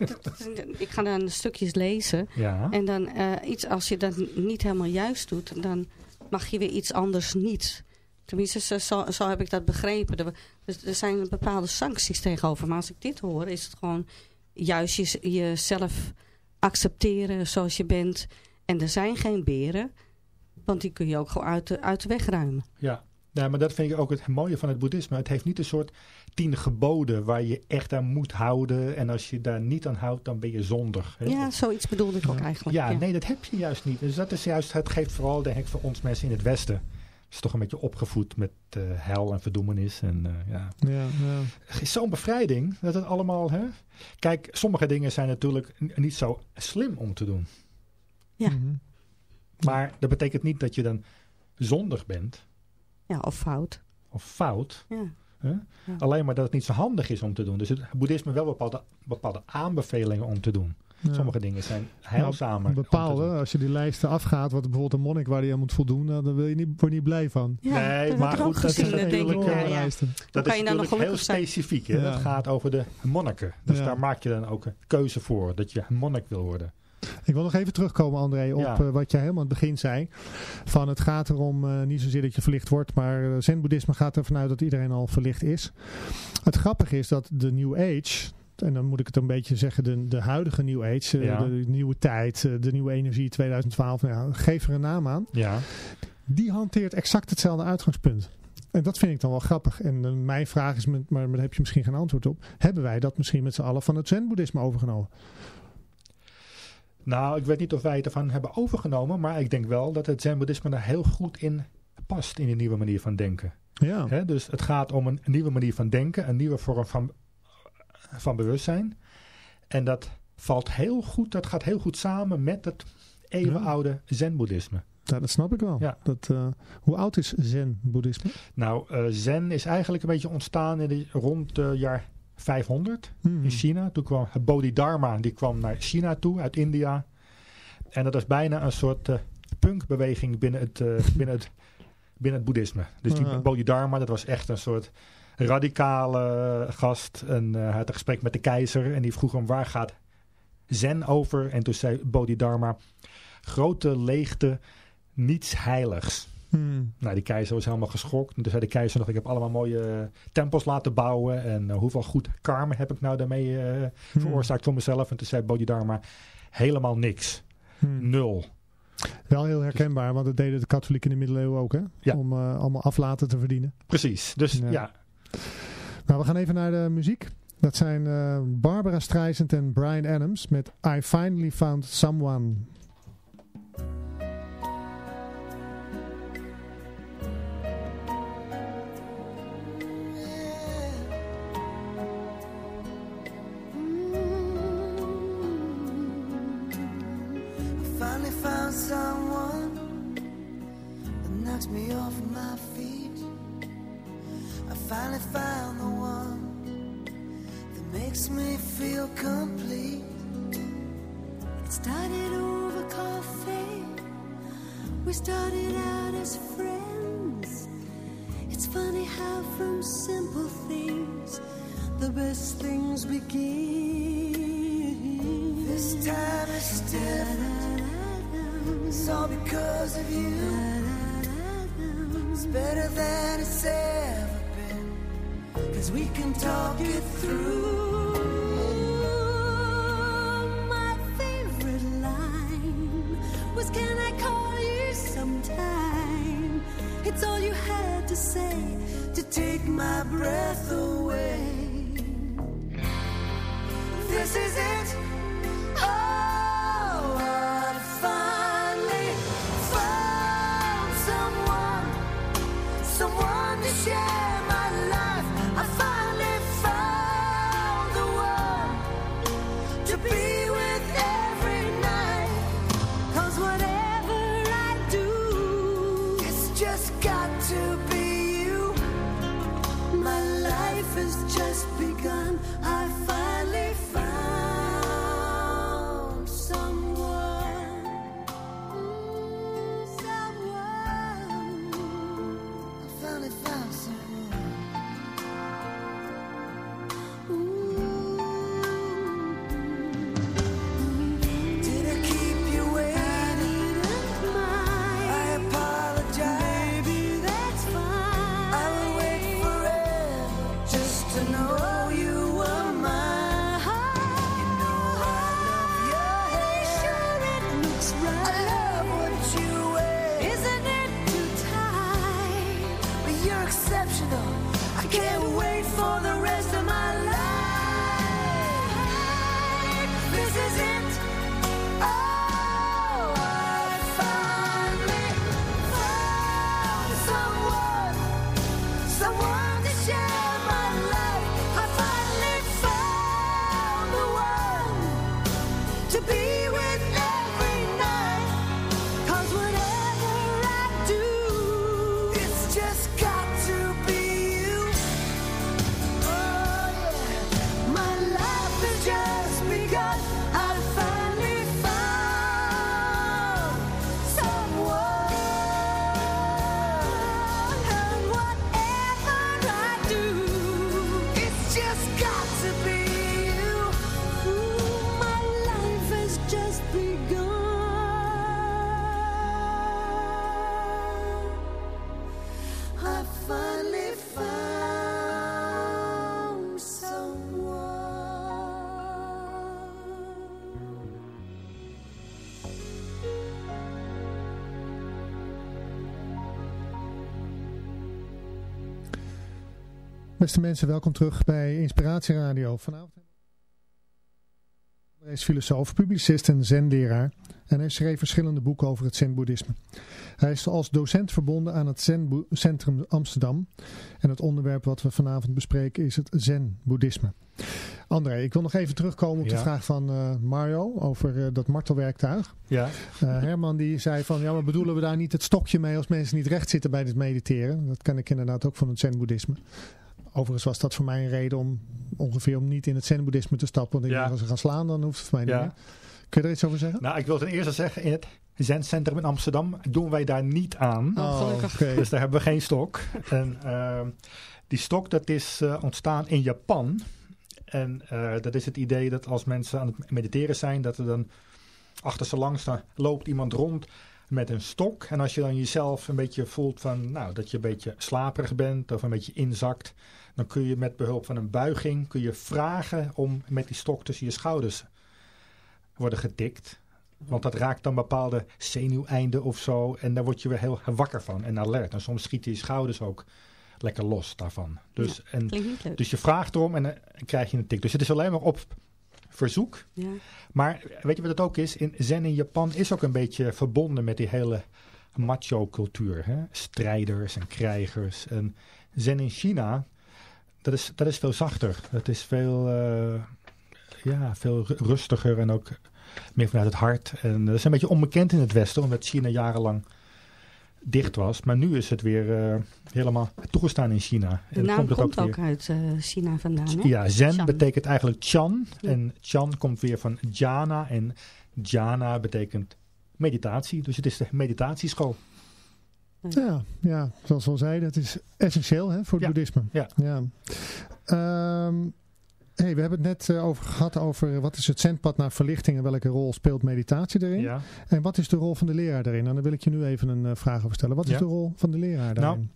ik ga dan stukjes lezen. Ja. En dan eh, iets, als je dat niet helemaal juist doet, dan mag je weer iets anders niet. Tenminste, zo, zo, zo heb ik dat begrepen. Er, dus er zijn bepaalde sancties tegenover. Maar als ik dit hoor, is het gewoon juist je, jezelf accepteren zoals je bent. En er zijn geen beren, want die kun je ook gewoon uit de, uit de weg ruimen. Ja. ja, maar dat vind ik ook het mooie van het boeddhisme. Het heeft niet een soort tien geboden waar je echt aan moet houden. En als je daar niet aan houdt, dan ben je zondig. hè. Ja, zoiets bedoelde ik ook eigenlijk. Ja, nee, dat heb je juist niet. Dus dat is juist, het geeft vooral, denk ik, voor ons mensen in het Westen. Is toch een beetje opgevoed met eh, hel en verdoemenis. En eh, ja, Ja, ja. het is zo'n bevrijding dat het allemaal. Hè? Kijk, sommige dingen zijn natuurlijk niet zo slim om te doen. Ja. Mhm. Maar dat betekent niet dat je dan zondig bent Ja, of fout. of fout. Ja. Hè? Ja. Alleen maar dat het niet zo handig is om te doen. Dus het boeddhisme wel bepaalde, bepaalde aanbevelingen om te doen. Ja. Sommige dingen zijn heilzamer. te Bepaalde, als je die lijsten afgaat, wat bijvoorbeeld een monnik waar die aan moet voldoen, nou, dan wil je niet, word je niet blij van. Ja, Nee, dat maar goed, dat ik. natuurlijk, Ja, eh, ja. lijsten. Dat kan is je dan nog natuurlijk heel zijn? specifiek. Hè? Ja. Dat gaat over de monniken. Dus Ja. daar maak je dan ook een keuze voor. Dat je een monnik wil worden. Ik wil nog even terugkomen, André, op Ja. eh, wat jij helemaal aan het begin zei. Van het gaat erom eh, niet zozeer dat je verlicht wordt, maar zen-boeddhisme gaat ervan uit dat iedereen al verlicht is. Het grappige is dat de New Age, en dan moet ik het een beetje zeggen, de, de huidige New Age, eh, Ja. de, nieuwe tijd, eh, de nieuwe energie 2012, nou geef er een naam aan. Ja. Die hanteert exact hetzelfde uitgangspunt. En dat vind ik dan wel grappig. En eh, mijn vraag is, met, maar daar heb je misschien geen antwoord op. Hebben wij dat misschien met z'n allen van het zen-boeddhisme overgenomen? Nou, ik weet niet of wij het ervan hebben overgenomen. Maar ik denk wel dat het zen-boeddhisme daar heel goed in past. In die nieuwe manier van denken. Ja. Dus het gaat om een nieuwe manier van denken. Een nieuwe vorm van, van bewustzijn. En dat valt heel goed. Dat gaat heel goed samen met het eeuwenoude zen-boeddhisme. Ja, dat snap ik wel. Ja. Dat, eh, hoe oud is zen-boeddhisme? Nou, eh, zen is eigenlijk een beetje ontstaan in de, rond het jaar 500 Hmm. in China. Toen kwam het Bodhidharma, die kwam naar China toe, uit India. En dat is bijna een soort eh, punkbeweging binnen het, binnen, het, binnen het boeddhisme. Dus die Aha. Bodhidharma, dat was echt een soort radicale gast. En eh, hij had een gesprek met de keizer en die vroeg hem waar gaat zen over? En toen zei Bodhidharma, grote leegte, niets heiligs. Hmm. Nou, die keizer was helemaal geschokt. En toen zei de keizer nog, ik heb allemaal mooie eh, tempels laten bouwen. En eh, hoeveel goed karma heb ik nou daarmee Hmm. veroorzaakt voor mezelf? En toen zei Bodhidharma, helemaal niks. Hmm. Nul. Wel heel herkenbaar, want dat deden de katholieken in de middeleeuwen ook, hè? Ja. Om allemaal aflaten te verdienen. Precies. Dus Ja. ja. Nou, we gaan even naar de muziek. Dat zijn eh, Barbara Streisand en Brian Adams met I Finally Found Someone. Life has just begun. I finally Beste mensen, welkom terug bij Inspiratie Radio. Vanavond hij is filosoof, publicist en zenleraar en hij schreef verschillende boeken over het zenboeddhisme. Hij is als docent verbonden aan het Zen-centrum Amsterdam en het onderwerp wat we vanavond bespreken is het zen-boeddhisme. André, ik wil nog even terugkomen op de vraag van eh, Mario over eh, dat martelwerktuig. Ja, Eh, Herman die zei van, ja maar bedoelen we daar niet het stokje mee als mensen niet recht zitten bij het mediteren? Dat ken ik inderdaad ook van het zen-boeddhisme. Overigens was dat voor mij een reden om ongeveer om niet in het zen-boeddhisme te stappen. Want ik Ja. dacht, als ze gaan slaan, dan hoeft het voor mij niet Ja. meer. Kun je er iets over zeggen? nou ik wil ten eerste zeggen, in het Zencentrum in Amsterdam doen wij daar niet aan. Oh, oké. Dus daar hebben we geen stok. En ehm, die stok dat is eh, ontstaan in Japan. En eh, dat is het idee dat als mensen aan het mediteren zijn, dat er dan achter ze langs dan loopt iemand rond met een stok. En als je dan jezelf een beetje voelt van, nou, dat je een beetje slaperig bent of een beetje inzakt, dan kun je met behulp van een buiging kun je vragen om met die stok tussen je schouders worden getikt. Want dat raakt dan bepaalde zenuweinden of zo. En daar word je weer heel wakker van en alert. En soms schieten je schouders ook lekker los daarvan. Dus, en, dus je vraagt erom en dan krijg je een tik. Dus het is alleen maar op verzoek. Ja. Maar weet je wat het ook is? In Zen in Japan is ook een beetje verbonden met die hele macho cultuur. Hè? Strijders en krijgers. En Zen in China, dat is, dat is veel zachter. Het is veel, eh, ja, veel ru- rustiger en ook meer vanuit het hart. En dat is een beetje onbekend in het Westen, omdat China jarenlang dicht was. Maar nu is het weer eh, helemaal toegestaan in China. De En naam komt weer- ook uit eh, China vandaan, hè? ja, zen Chan. betekent eigenlijk chan. Ja. En chan komt weer van jhana. En jhana betekent meditatie. Dus het is de meditatieschool. Ja, ja, zoals we al zeiden, het is essentieel hè, voor het Ja. boeddhisme. Ja. ja. Ehm, hey, we hebben het net eh, over gehad over wat is het zendpad naar verlichting en welke rol speelt meditatie erin. Ja. En wat is de rol van de leraar daarin? En daar wil ik je nu even een eh, vraag over stellen. Wat is de rol van de leraar daarin?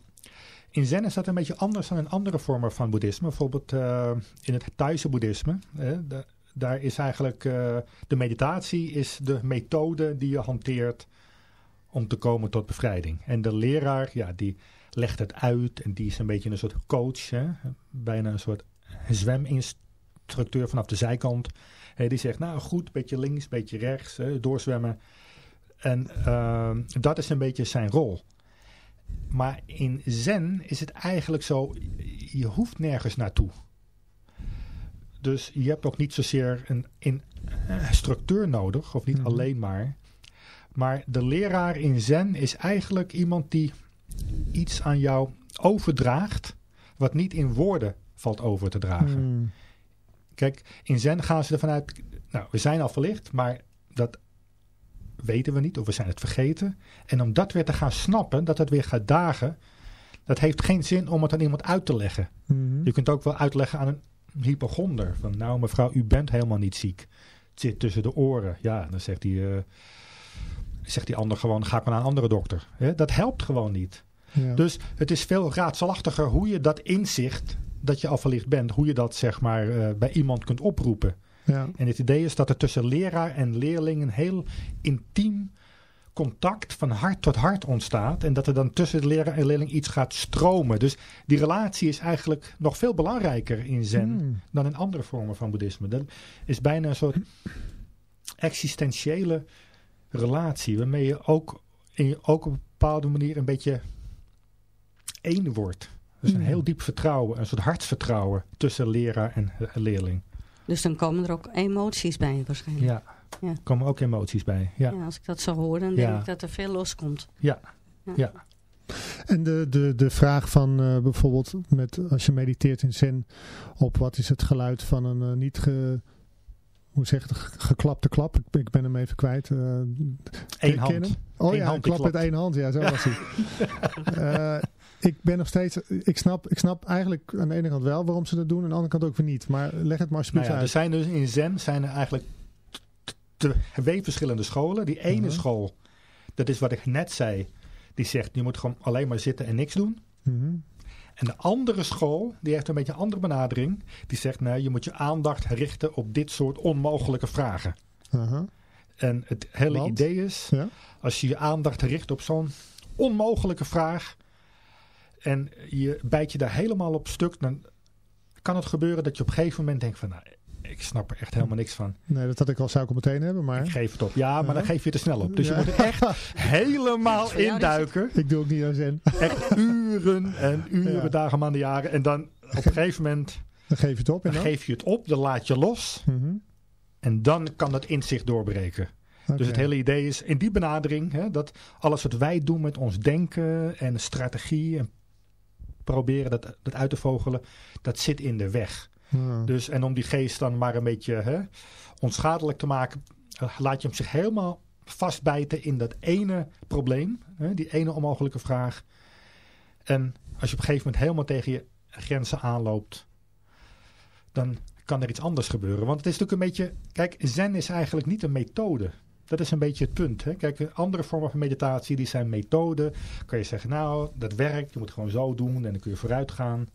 In zen is dat een beetje anders dan in andere vormen van boeddhisme. Bijvoorbeeld eh, in het Thaise boeddhisme. Hè, da- daar is eigenlijk eh, de meditatie is de methode die je hanteert om te komen tot bevrijding. En de leraar, ja, die legt het uit en die is een beetje een soort coach. Hè, bijna een soort zweminstructeur vanaf de zijkant. Hè, die zegt, nou goed, beetje links, beetje rechts, hè, doorzwemmen. En eh, dat is een beetje zijn rol. Maar in zen is het eigenlijk zo, je hoeft nergens naartoe. Dus je hebt ook niet zozeer een, een eh, structuur nodig, of niet Mhm. alleen maar. Maar de leraar in zen is eigenlijk iemand die iets aan jou overdraagt, wat niet in woorden valt over te dragen. Hmm. Kijk, in zen gaan ze ervan uit, nou, we zijn al verlicht, maar dat weten we niet of we zijn het vergeten. En om dat weer te gaan snappen, dat het weer gaat dagen, dat heeft geen zin om het aan iemand uit te leggen. Mhm. Je kunt ook wel uitleggen aan een hypochonder, van nou mevrouw, u bent helemaal niet ziek. Het zit tussen de oren. Ja, dan zegt die, eh, zegt die ander gewoon, ga ik maar naar een andere dokter. Hè, dat helpt gewoon niet. Ja. Dus het is veel raadselachtiger hoe je dat inzicht, dat je al verlicht bent, hoe je dat zeg maar eh, bij iemand kunt oproepen. ja. En het idee is dat er tussen leraar en leerling een heel intiem contact van hart tot hart ontstaat. En dat er dan tussen de leraar en leerling iets gaat stromen. Dus die relatie is eigenlijk nog veel belangrijker in zen Hmm. dan in andere vormen van boeddhisme. Dat is bijna een soort existentiële relatie. Waarmee je ook, in ook op een bepaalde manier een beetje één wordt. Dus een Hmm. heel diep vertrouwen, een soort hartsvertrouwen tussen leraar en leerling. Dus dan komen er ook emoties bij waarschijnlijk. Ja, Ja. er komen ook emoties bij. Ja, Ja, als ik dat zo hoor, dan Ja. denk ik dat er veel loskomt. ja, Ja. ja. En de, de, de vraag van eh, bijvoorbeeld met, als je mediteert in zen op wat is het geluid van een eh, niet ge, hoe zeg je het, ge- geklapte klap. Ik, ben- hem even kwijt. eh, Eén hand. hem? Oh Eén ja, hand een klap met één hand. Ja, zo was hij. <laughs> Eh, ik ben nog steeds, ik snap, ik snap eigenlijk aan de ene kant wel waarom ze dat doen. Aan de andere kant ook weer niet. Maar leg het maar Nou alsjeblieft er uit. zijn dus in Zen zijn er eigenlijk twee verschillende scholen. Die ene Mhm. school, dat is wat ik net zei, die zegt je moet gewoon alleen maar zitten en niks doen. Mhm. En de andere school, die heeft een beetje een andere benadering. Die zegt nee, je moet je aandacht richten op dit soort onmogelijke vragen. Aha. En het hele Want? idee is, Ja. als je je aandacht richt op zo'n onmogelijke vraag en je bijt je daar helemaal op stuk, dan kan het gebeuren dat je op een gegeven moment denkt van, nou, ik snap er echt helemaal niks van. Nee, dat had ik al zou ik al meteen hebben, maar Ik geef het op. Ja, maar dan geef je te snel op. Dus Ja. je moet er echt <laughs> helemaal induiken. ik doe ook niet aan zen. Echt uren en uren, Ja. dagen, maanden, jaren. En dan op een gegeven moment Dan geef je het op dan dan? geef je het op, dan laat je los. Mhm. En dan kan dat inzicht doorbreken. Dus het hele idee is in die benadering hè, dat alles wat wij doen met ons denken en strategie en proberen dat, dat uit te vogelen, dat zit in de weg. Ja. Dus, en om die geest dan maar een beetje hè, onschadelijk te maken, eh, laat je hem zich helemaal vastbijten in dat ene probleem, hè, die ene onmogelijke vraag. En als je op een gegeven moment helemaal tegen je grenzen aanloopt, dan kan er iets anders gebeuren. Want het is natuurlijk een beetje, kijk, zen is eigenlijk niet een methode. Dat is een beetje het punt. Hè? Kijk, andere vormen van meditatie, die zijn methoden. Kan je zeggen, nou, dat werkt, je moet het gewoon zo doen en dan kun je vooruit gaan.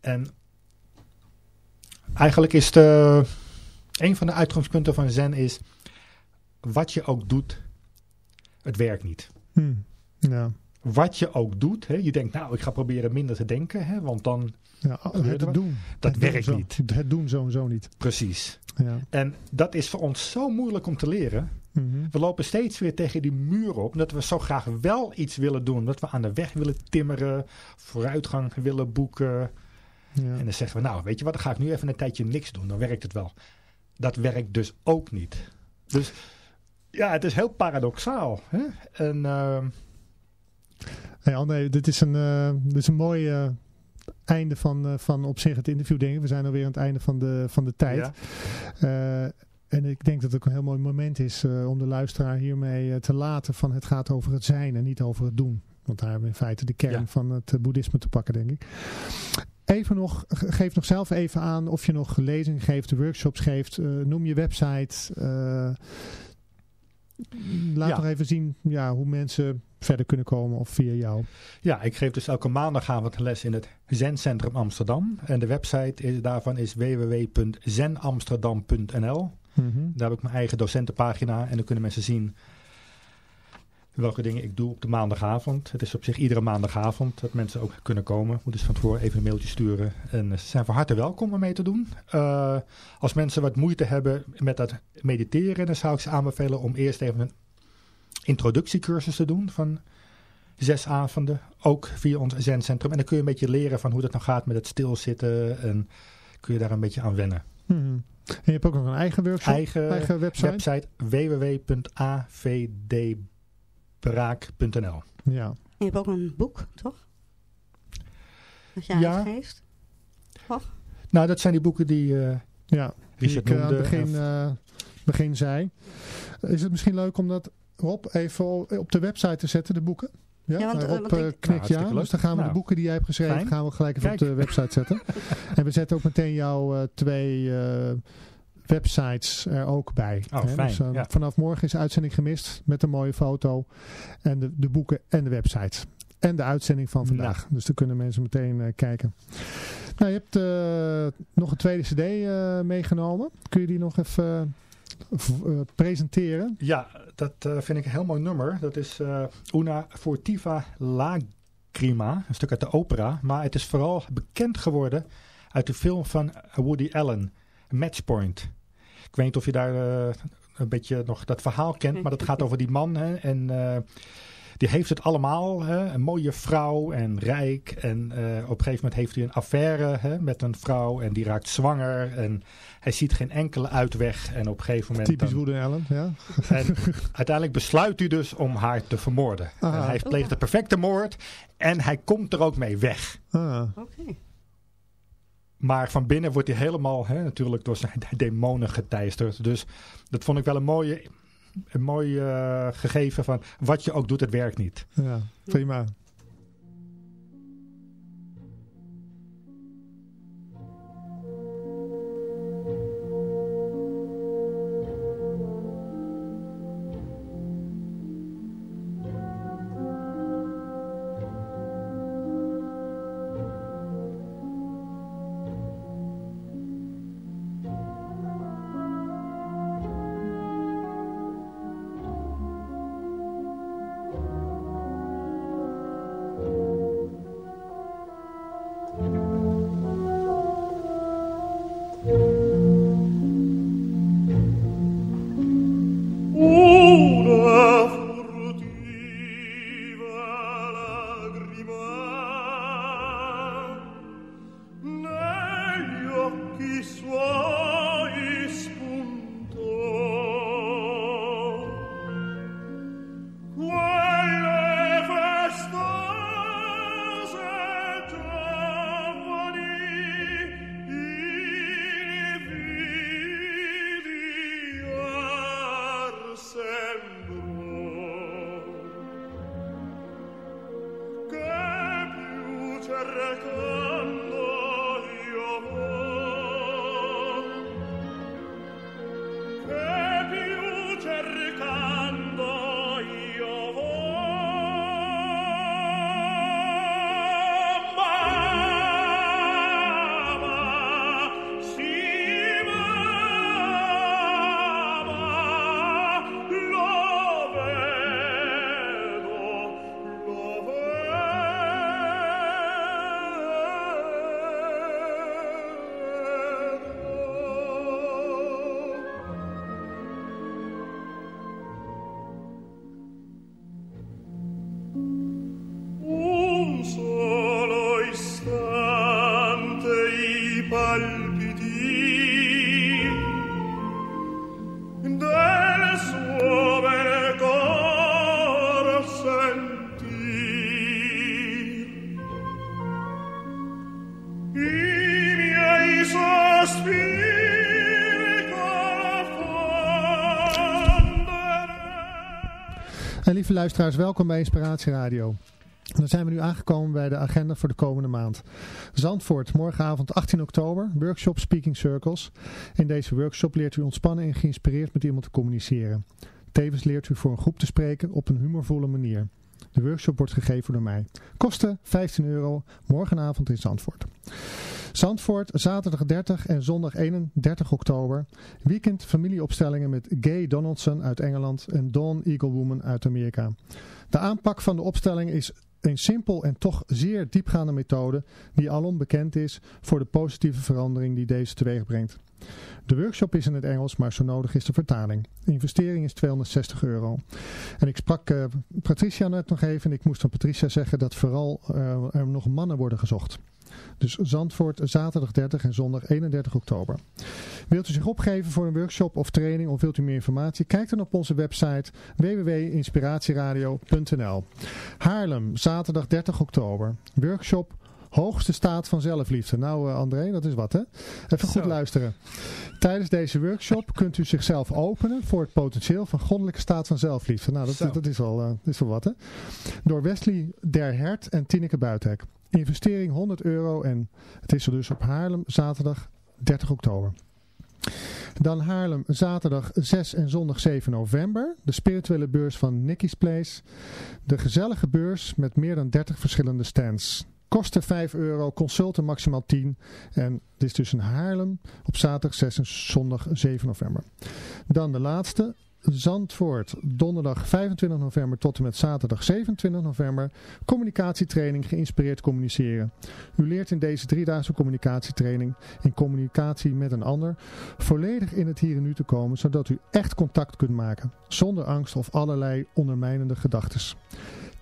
En eigenlijk is de, een van de uitgangspunten van zen is, wat je ook doet, het werkt niet. Hm. Ja. Wat je ook doet, hè? je denkt, nou, ik ga proberen minder te denken, hè? want dan Ja, er het doen. Dat Het werkt niet. Het doen sowieso niet. precies. Ja. En dat is voor ons zo moeilijk om te leren. Mhm. We lopen steeds weer tegen die muur op. Dat we zo graag wel iets willen doen. Dat we aan de weg willen timmeren. Vooruitgang willen boeken. Ja. En dan zeggen we, nou weet je wat, dan ga ik nu even een tijdje niks doen. Dan werkt het wel. Dat werkt dus ook niet. Dus ja, het is heel paradoxaal. Hè? En ehm, Hey André, dit is een, eh, dit is een mooi eh, einde van, eh, van op zich het interview, denk ik. We zijn alweer aan het einde van de, van de tijd. ja, en ik denk dat het ook een heel mooi moment is om de luisteraar hiermee te laten van het gaat over het zijn en niet over het doen. Want daar hebben we in feite de kern Ja. van het boeddhisme te pakken, denk ik. Even nog, ge- geef nog zelf even aan of je nog lezingen geeft, workshops geeft. noem je website. Laat Ja. nog even zien ja, hoe mensen verder kunnen komen of via jou. ja, ik geef dus elke maandagavond les in het Zencentrum Amsterdam. En de website is, daarvan is www.zenamsterdam.nl. Mhm. Daar heb ik mijn eigen docentenpagina en dan kunnen mensen zien welke dingen ik doe op de maandagavond. Het is op zich iedere maandagavond dat mensen ook kunnen komen. Moet dus van tevoren even een mailtje sturen. En ze zijn van harte welkom om mee te doen. Eh, als mensen wat moeite hebben met dat mediteren, dan zou ik ze aanbevelen om eerst even een introductiecursus te doen van zes avonden. Ook via ons zencentrum. En dan kun je een beetje leren van hoe dat nou gaat met het stilzitten. En kun je daar een beetje aan wennen. Mhm. En je hebt ook nog een eigen workshop, Eigen, eigen website. website www.avdbraak.nl. Ja. En je hebt ook een boek, toch? Dat je Ja. uitgeeft. Nou, dat zijn die boeken die eh Ja, die ik eh, aan noemde. het begin, eh, begin zei. Is het misschien leuk om dat, Rob, even op de website te zetten, de boeken? Ja, Ja, want, eh, Rob ik- eh, Nou, ja. Dus dan gaan we de Nou, boeken die jij hebt geschreven, fijn. gaan we gelijk even Kijk. op de website zetten. <laughs> en we zetten ook meteen jouw eh, twee eh, websites er ook bij. Oh, hè. fijn, Dus, eh, ja. Vanaf morgen is de uitzending gemist met een mooie foto. En de, de boeken en de website. En de uitzending van vandaag. Nou. Dus dan kunnen mensen meteen eh, kijken. Nou, je hebt eh, nog een tweede cd eh, meegenomen. Kun je die nog even presenteren. Ja, dat eh, vind ik een heel mooi nummer. Dat is eh, Una Furtiva Lagrima, een stuk uit de opera. Maar het is vooral bekend geworden uit de film van Woody Allen, Matchpoint. Ik weet niet of je daar eh, een beetje nog dat verhaal kent, maar dat gaat over die man. Hè, en eh, die heeft het allemaal. Hè, een mooie vrouw en rijk. En eh, op een gegeven moment heeft hij een affaire hè, met een vrouw en die raakt zwanger. En hij ziet geen enkele uitweg. En op een gegeven moment... Typisch dan- Woody Allen, ja. en uiteindelijk besluit hij dus om haar te vermoorden. En hij pleegt de perfecte moord en hij komt er ook mee weg. Ah, Oké. Maar van binnen wordt hij helemaal hè, natuurlijk door zijn <laughs> demonen geteisterd. Dus dat vond ik wel een mooie, een mooi eh, gegeven van wat je ook doet, het werkt niet. ja, prima. Lieve luisteraars, welkom bij Inspiratie Radio. Dan zijn we nu aangekomen bij de agenda voor de komende maand. Zandvoort, morgenavond 18 oktober, workshop Speaking Circles. In deze workshop leert u ontspannen en geïnspireerd met iemand te communiceren. Tevens leert u voor een groep te spreken op een humorvolle manier. De workshop wordt gegeven door mij. Kosten 15 euro, morgenavond in Zandvoort. Zandvoort, zaterdag 30 en zondag 31 oktober. Weekend familieopstellingen met Gay Donaldson uit Engeland en Dawn Eaglewoman uit Amerika. De aanpak van de opstelling is een simpel en toch zeer diepgaande methode die alom bekend is voor de positieve verandering die deze teweeg brengt. De workshop is in het Engels, maar zo nodig is de vertaling. De investering is 260 euro. En ik sprak eh, Patricia net nog even en ik moest van Patricia zeggen dat vooral eh, er nog mannen worden gezocht. Dus Zandvoort zaterdag 30 en zondag 31 oktober. Wilt u zich opgeven voor een workshop of training of wilt u meer informatie? Kijk dan op onze website www.inspiratieradio.nl Haarlem, zaterdag 30 oktober. Workshop Hoogste staat van zelfliefde. Nou uh, André, dat is wat hè? Even goed Zo. luisteren. Tijdens deze workshop kunt u zichzelf openen voor het potentieel van goddelijke staat van zelfliefde. Nou, dat, dat is, wel, uh, is wel wat hè? Door Wesley Der Hert en Tineke Buitenhek. Investering 100 euro en het is er dus op Haarlem zaterdag 30 oktober. Dan Haarlem zaterdag 6 en zondag 7 november. De spirituele beurs van Nicky's Place. De gezellige beurs met meer dan 30 verschillende stands. Kosten 5 euro, consulten maximaal 10. En het is dus in Haarlem op zaterdag 6 en zondag 7 november. Dan de laatste. Zandvoort, donderdag 25 november tot en met zaterdag 27 november. Communicatietraining, geïnspireerd communiceren. U leert in deze driedaagse communicatietraining in communicatie met een ander volledig in het hier en nu te komen, zodat u echt contact kunt maken, zonder angst of allerlei ondermijnende gedachten.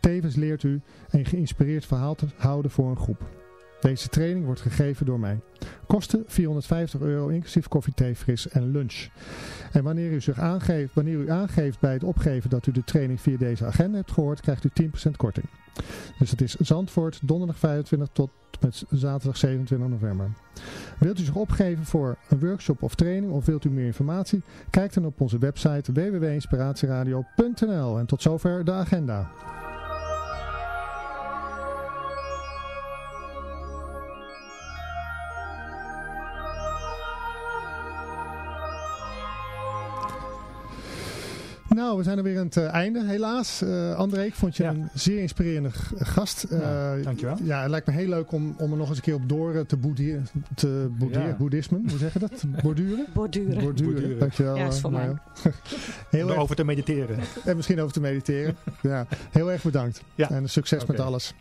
Tevens leert u een geïnspireerd verhaal te houden voor een groep. Deze training wordt gegeven door mij. Kosten 450 euro inclusief koffie, thee, fris en lunch. En wanneer u, zich aangeeft, wanneer u aangeeft bij het opgeven dat u de training via deze agenda hebt gehoord, krijgt u 10% korting. Dus het is Zandvoort, donderdag 25 tot met zaterdag 27 november. Wilt u zich opgeven voor een workshop of training of wilt u meer informatie? Kijk dan op onze website www.inspiratieradio.nl En tot zover de agenda. Nou, we zijn er weer aan het uh, einde, helaas. Uh, André, ik vond je ja. een zeer inspirerende gast. Uh, ja, dankjewel. Ja, het lijkt me heel leuk om, om er nog eens een keer op door te boedieren. Te boedieren, ja. boeddhisme, hoe zeg je dat? <laughs> Borduren? Borduren. Borduren, Borduren. dankjewel. Ja, is voor mij. <laughs> heel erg, over te mediteren. En misschien over te mediteren. <laughs> ja, heel erg bedankt. Ja. En succes okay. met alles.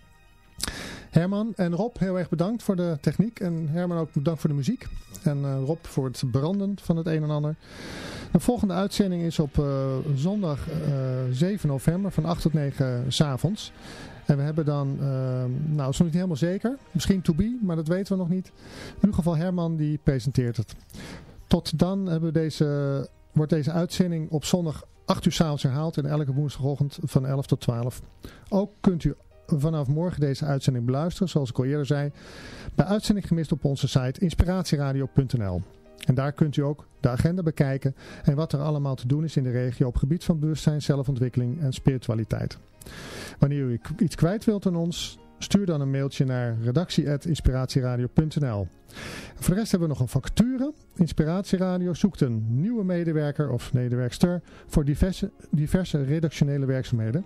Herman en Rob, heel erg bedankt voor de techniek. En Herman ook bedankt voor de muziek. En uh, Rob voor het branden van het een en ander. De volgende uitzending is op uh, zondag uh, 7 november van 8 tot 9 s avonds. En we hebben dan, nou dat is nog niet helemaal zeker, misschien to be, maar dat weten we nog niet. In ieder geval Herman die presenteert het. Tot dan hebben we deze, wordt deze uitzending op zondag 8 uur avonds herhaald en elke woensdagochtend van 11 tot 12. Ook kunt u vanaf morgen deze uitzending beluisteren, zoals ik al eerder zei, bij uitzending gemist op onze site inspiratieradio.nl. En daar kunt u ook de agenda bekijken en wat er allemaal te doen is in de regio op gebied van bewustzijn, zelfontwikkeling en spiritualiteit. Wanneer u iets kwijt wilt aan ons, stuur dan een mailtje naar redactie.inspiratieradio.nl Voor de rest hebben we nog een vacature. Inspiratieradio zoekt een nieuwe medewerker of medewerkster voor diverse, diverse redactionele werkzaamheden.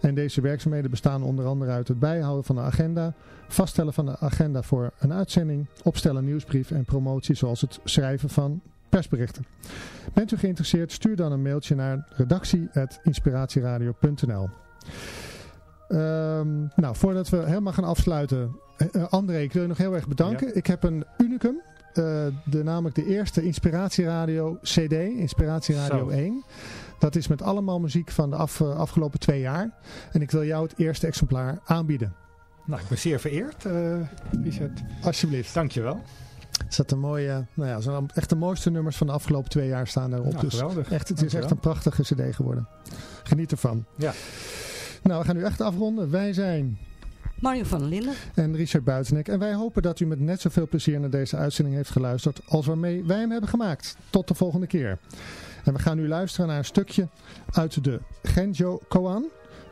En deze werkzaamheden bestaan onder andere uit het bijhouden van de agenda, vaststellen van de agenda voor een uitzending, opstellen nieuwsbrief en promotie zoals het schrijven van persberichten. Bent u geïnteresseerd, stuur dan een mailtje naar redactie.inspiratieradio.nl Um, nou, voordat we helemaal gaan afsluiten. Uh, André, ik wil je nog heel erg bedanken. Ja. Ik heb een unicum. Uh, de, namelijk de eerste Inspiratieradio CD. Inspiratieradio Zo. 1. Dat is met allemaal muziek van de af, uh, afgelopen twee jaar. En ik wil jou het eerste exemplaar aanbieden. Nou, ik ben zeer vereerd, Richard. Alsjeblieft. Dankjewel. Er zat een mooie, nou ja, echt de mooiste nummers van de afgelopen twee jaar staan daarop. Nou, dus geweldig. Echt, het is echt een prachtige cd geworden. Geniet ervan. Ja. Nou, we gaan nu echt afronden. Wij zijn... Mario van der Linden. En Richard Buitenek. En wij hopen dat u met net zoveel plezier naar deze uitzending heeft geluisterd als waarmee wij hem hebben gemaakt. Tot de volgende keer. En we gaan nu luisteren naar een stukje uit de Genjo Koan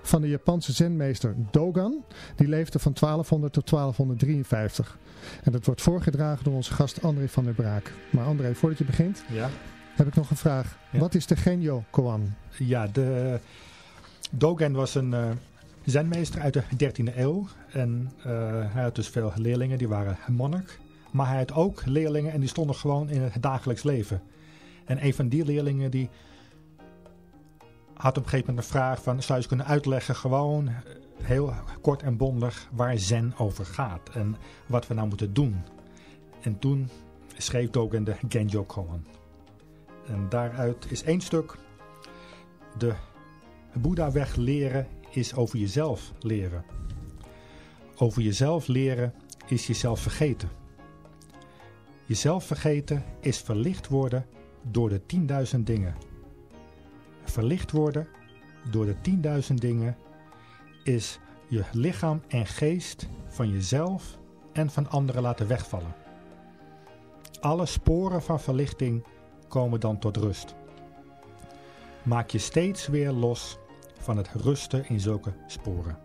van de Japanse zenmeester Dogan. Die leefde van 1200 tot 1253. En dat wordt voorgedragen door onze gast André van der Braak. Maar André, voordat je begint, ja. heb ik nog een vraag. Ja. Wat is de Genjo Koan? Ja, de... Dogen was een zenmeester uit de 13e eeuw. En uh, hij had dus veel leerlingen, die waren monnik. Maar hij had ook leerlingen en die stonden gewoon in het dagelijks leven. En een van die leerlingen die had op een gegeven moment een vraag van... zou je kunnen uitleggen gewoon heel kort en bondig waar zen over gaat. En wat we nou moeten doen. En toen schreef Dogen de Genjo Koan. En daaruit is één stuk de Boeddha-weg leren is over jezelf leren. Over jezelf leren is jezelf vergeten. Jezelf vergeten is verlicht worden door de 10.000 dingen. Verlicht worden door de 10.000 dingen is je lichaam en geest van jezelf en van anderen laten wegvallen. Alle sporen van verlichting komen dan tot rust. Maak je steeds weer los van het rusten in zulke sporen.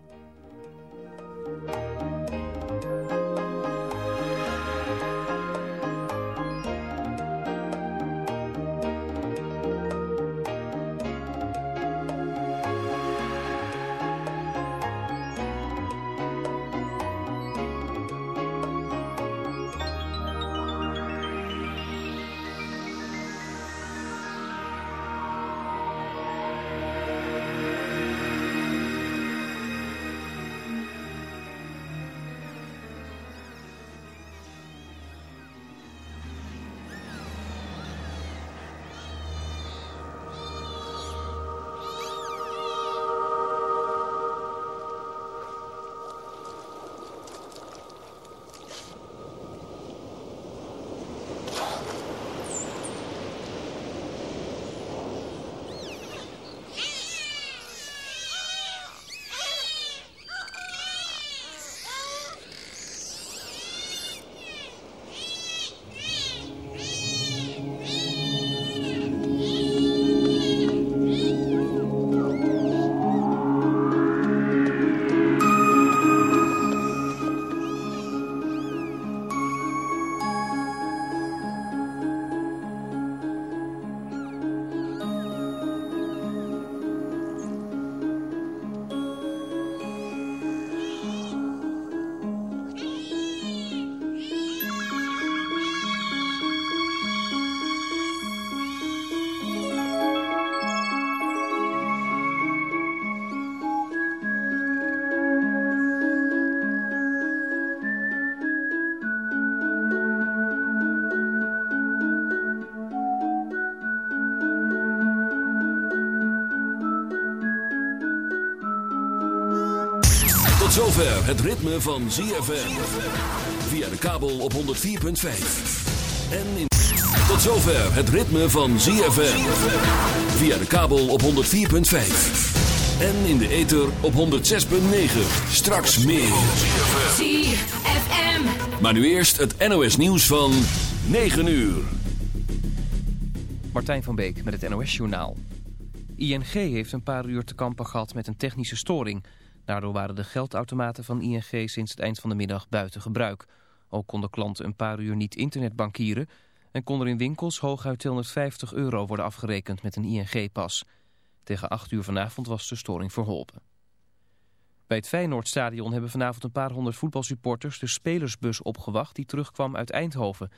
Zover het ritme van ZFM. Via de kabel op 104.5. En in... Tot zover het ritme van ZFM. Via de kabel op 104.5. En in de ether op 106.9. Straks meer. ZFM. Maar nu eerst het NOS nieuws van 9 uur. Martijn van Beek met het NOS-journaal. ING heeft een paar uur te kampen gehad met een technische storing. Daardoor waren de geldautomaten van ING sinds het eind van de middag buiten gebruik. Ook konden klanten een paar uur niet internetbankieren... en kon er in winkels hooguit 250 euro worden afgerekend met een ING-pas. Tegen 8 uur vanavond was de storing verholpen. Bij het Feyenoordstadion hebben vanavond een paar honderd voetbalsupporters... de spelersbus opgewacht die terugkwam uit Eindhoven...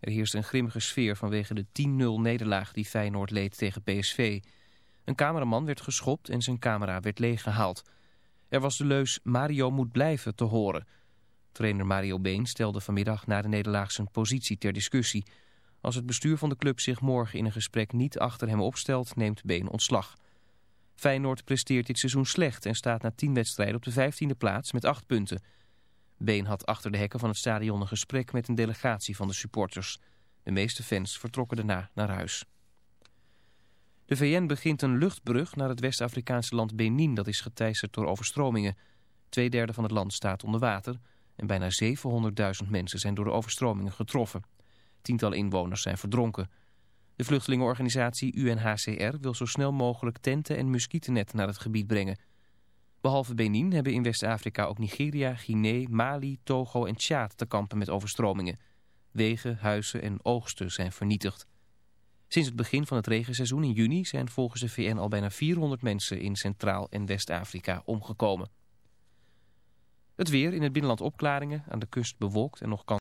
Er heerst een grimmige sfeer vanwege de 10-0 nederlaag die Feyenoord leed tegen PSV. Een cameraman werd geschopt en zijn camera werd leeggehaald. Er was de leus Mario moet blijven te horen. Trainer Mario Been stelde vanmiddag na de nederlaag zijn positie ter discussie. Als het bestuur van de club zich morgen in een gesprek niet achter hem opstelt, neemt Been ontslag. Feyenoord presteert dit seizoen slecht en staat na 10 wedstrijden op de 15e plaats met 8 punten. Been had achter de hekken van het stadion een gesprek met een delegatie van de supporters. De meeste fans vertrokken daarna naar huis. De VN begint een luchtbrug naar het West-Afrikaanse land Benin dat is geteisterd door overstromingen. Tweederde van het land staat onder water en bijna 700.000 mensen zijn door de overstromingen getroffen. Tientallen inwoners zijn verdronken. De vluchtelingenorganisatie UNHCR wil zo snel mogelijk tenten en muskietennet naar het gebied brengen. Behalve Benin hebben in West-Afrika ook Nigeria, Guinea, Mali, Togo en Tjaad te kampen met overstromingen. Wegen, huizen en oogsten zijn vernietigd. Sinds het begin van het regenseizoen in juni zijn volgens de VN al bijna 400 mensen in Centraal- en West-Afrika omgekomen. Het weer in het binnenland opklaringen, aan de kust bewolkt en nog kan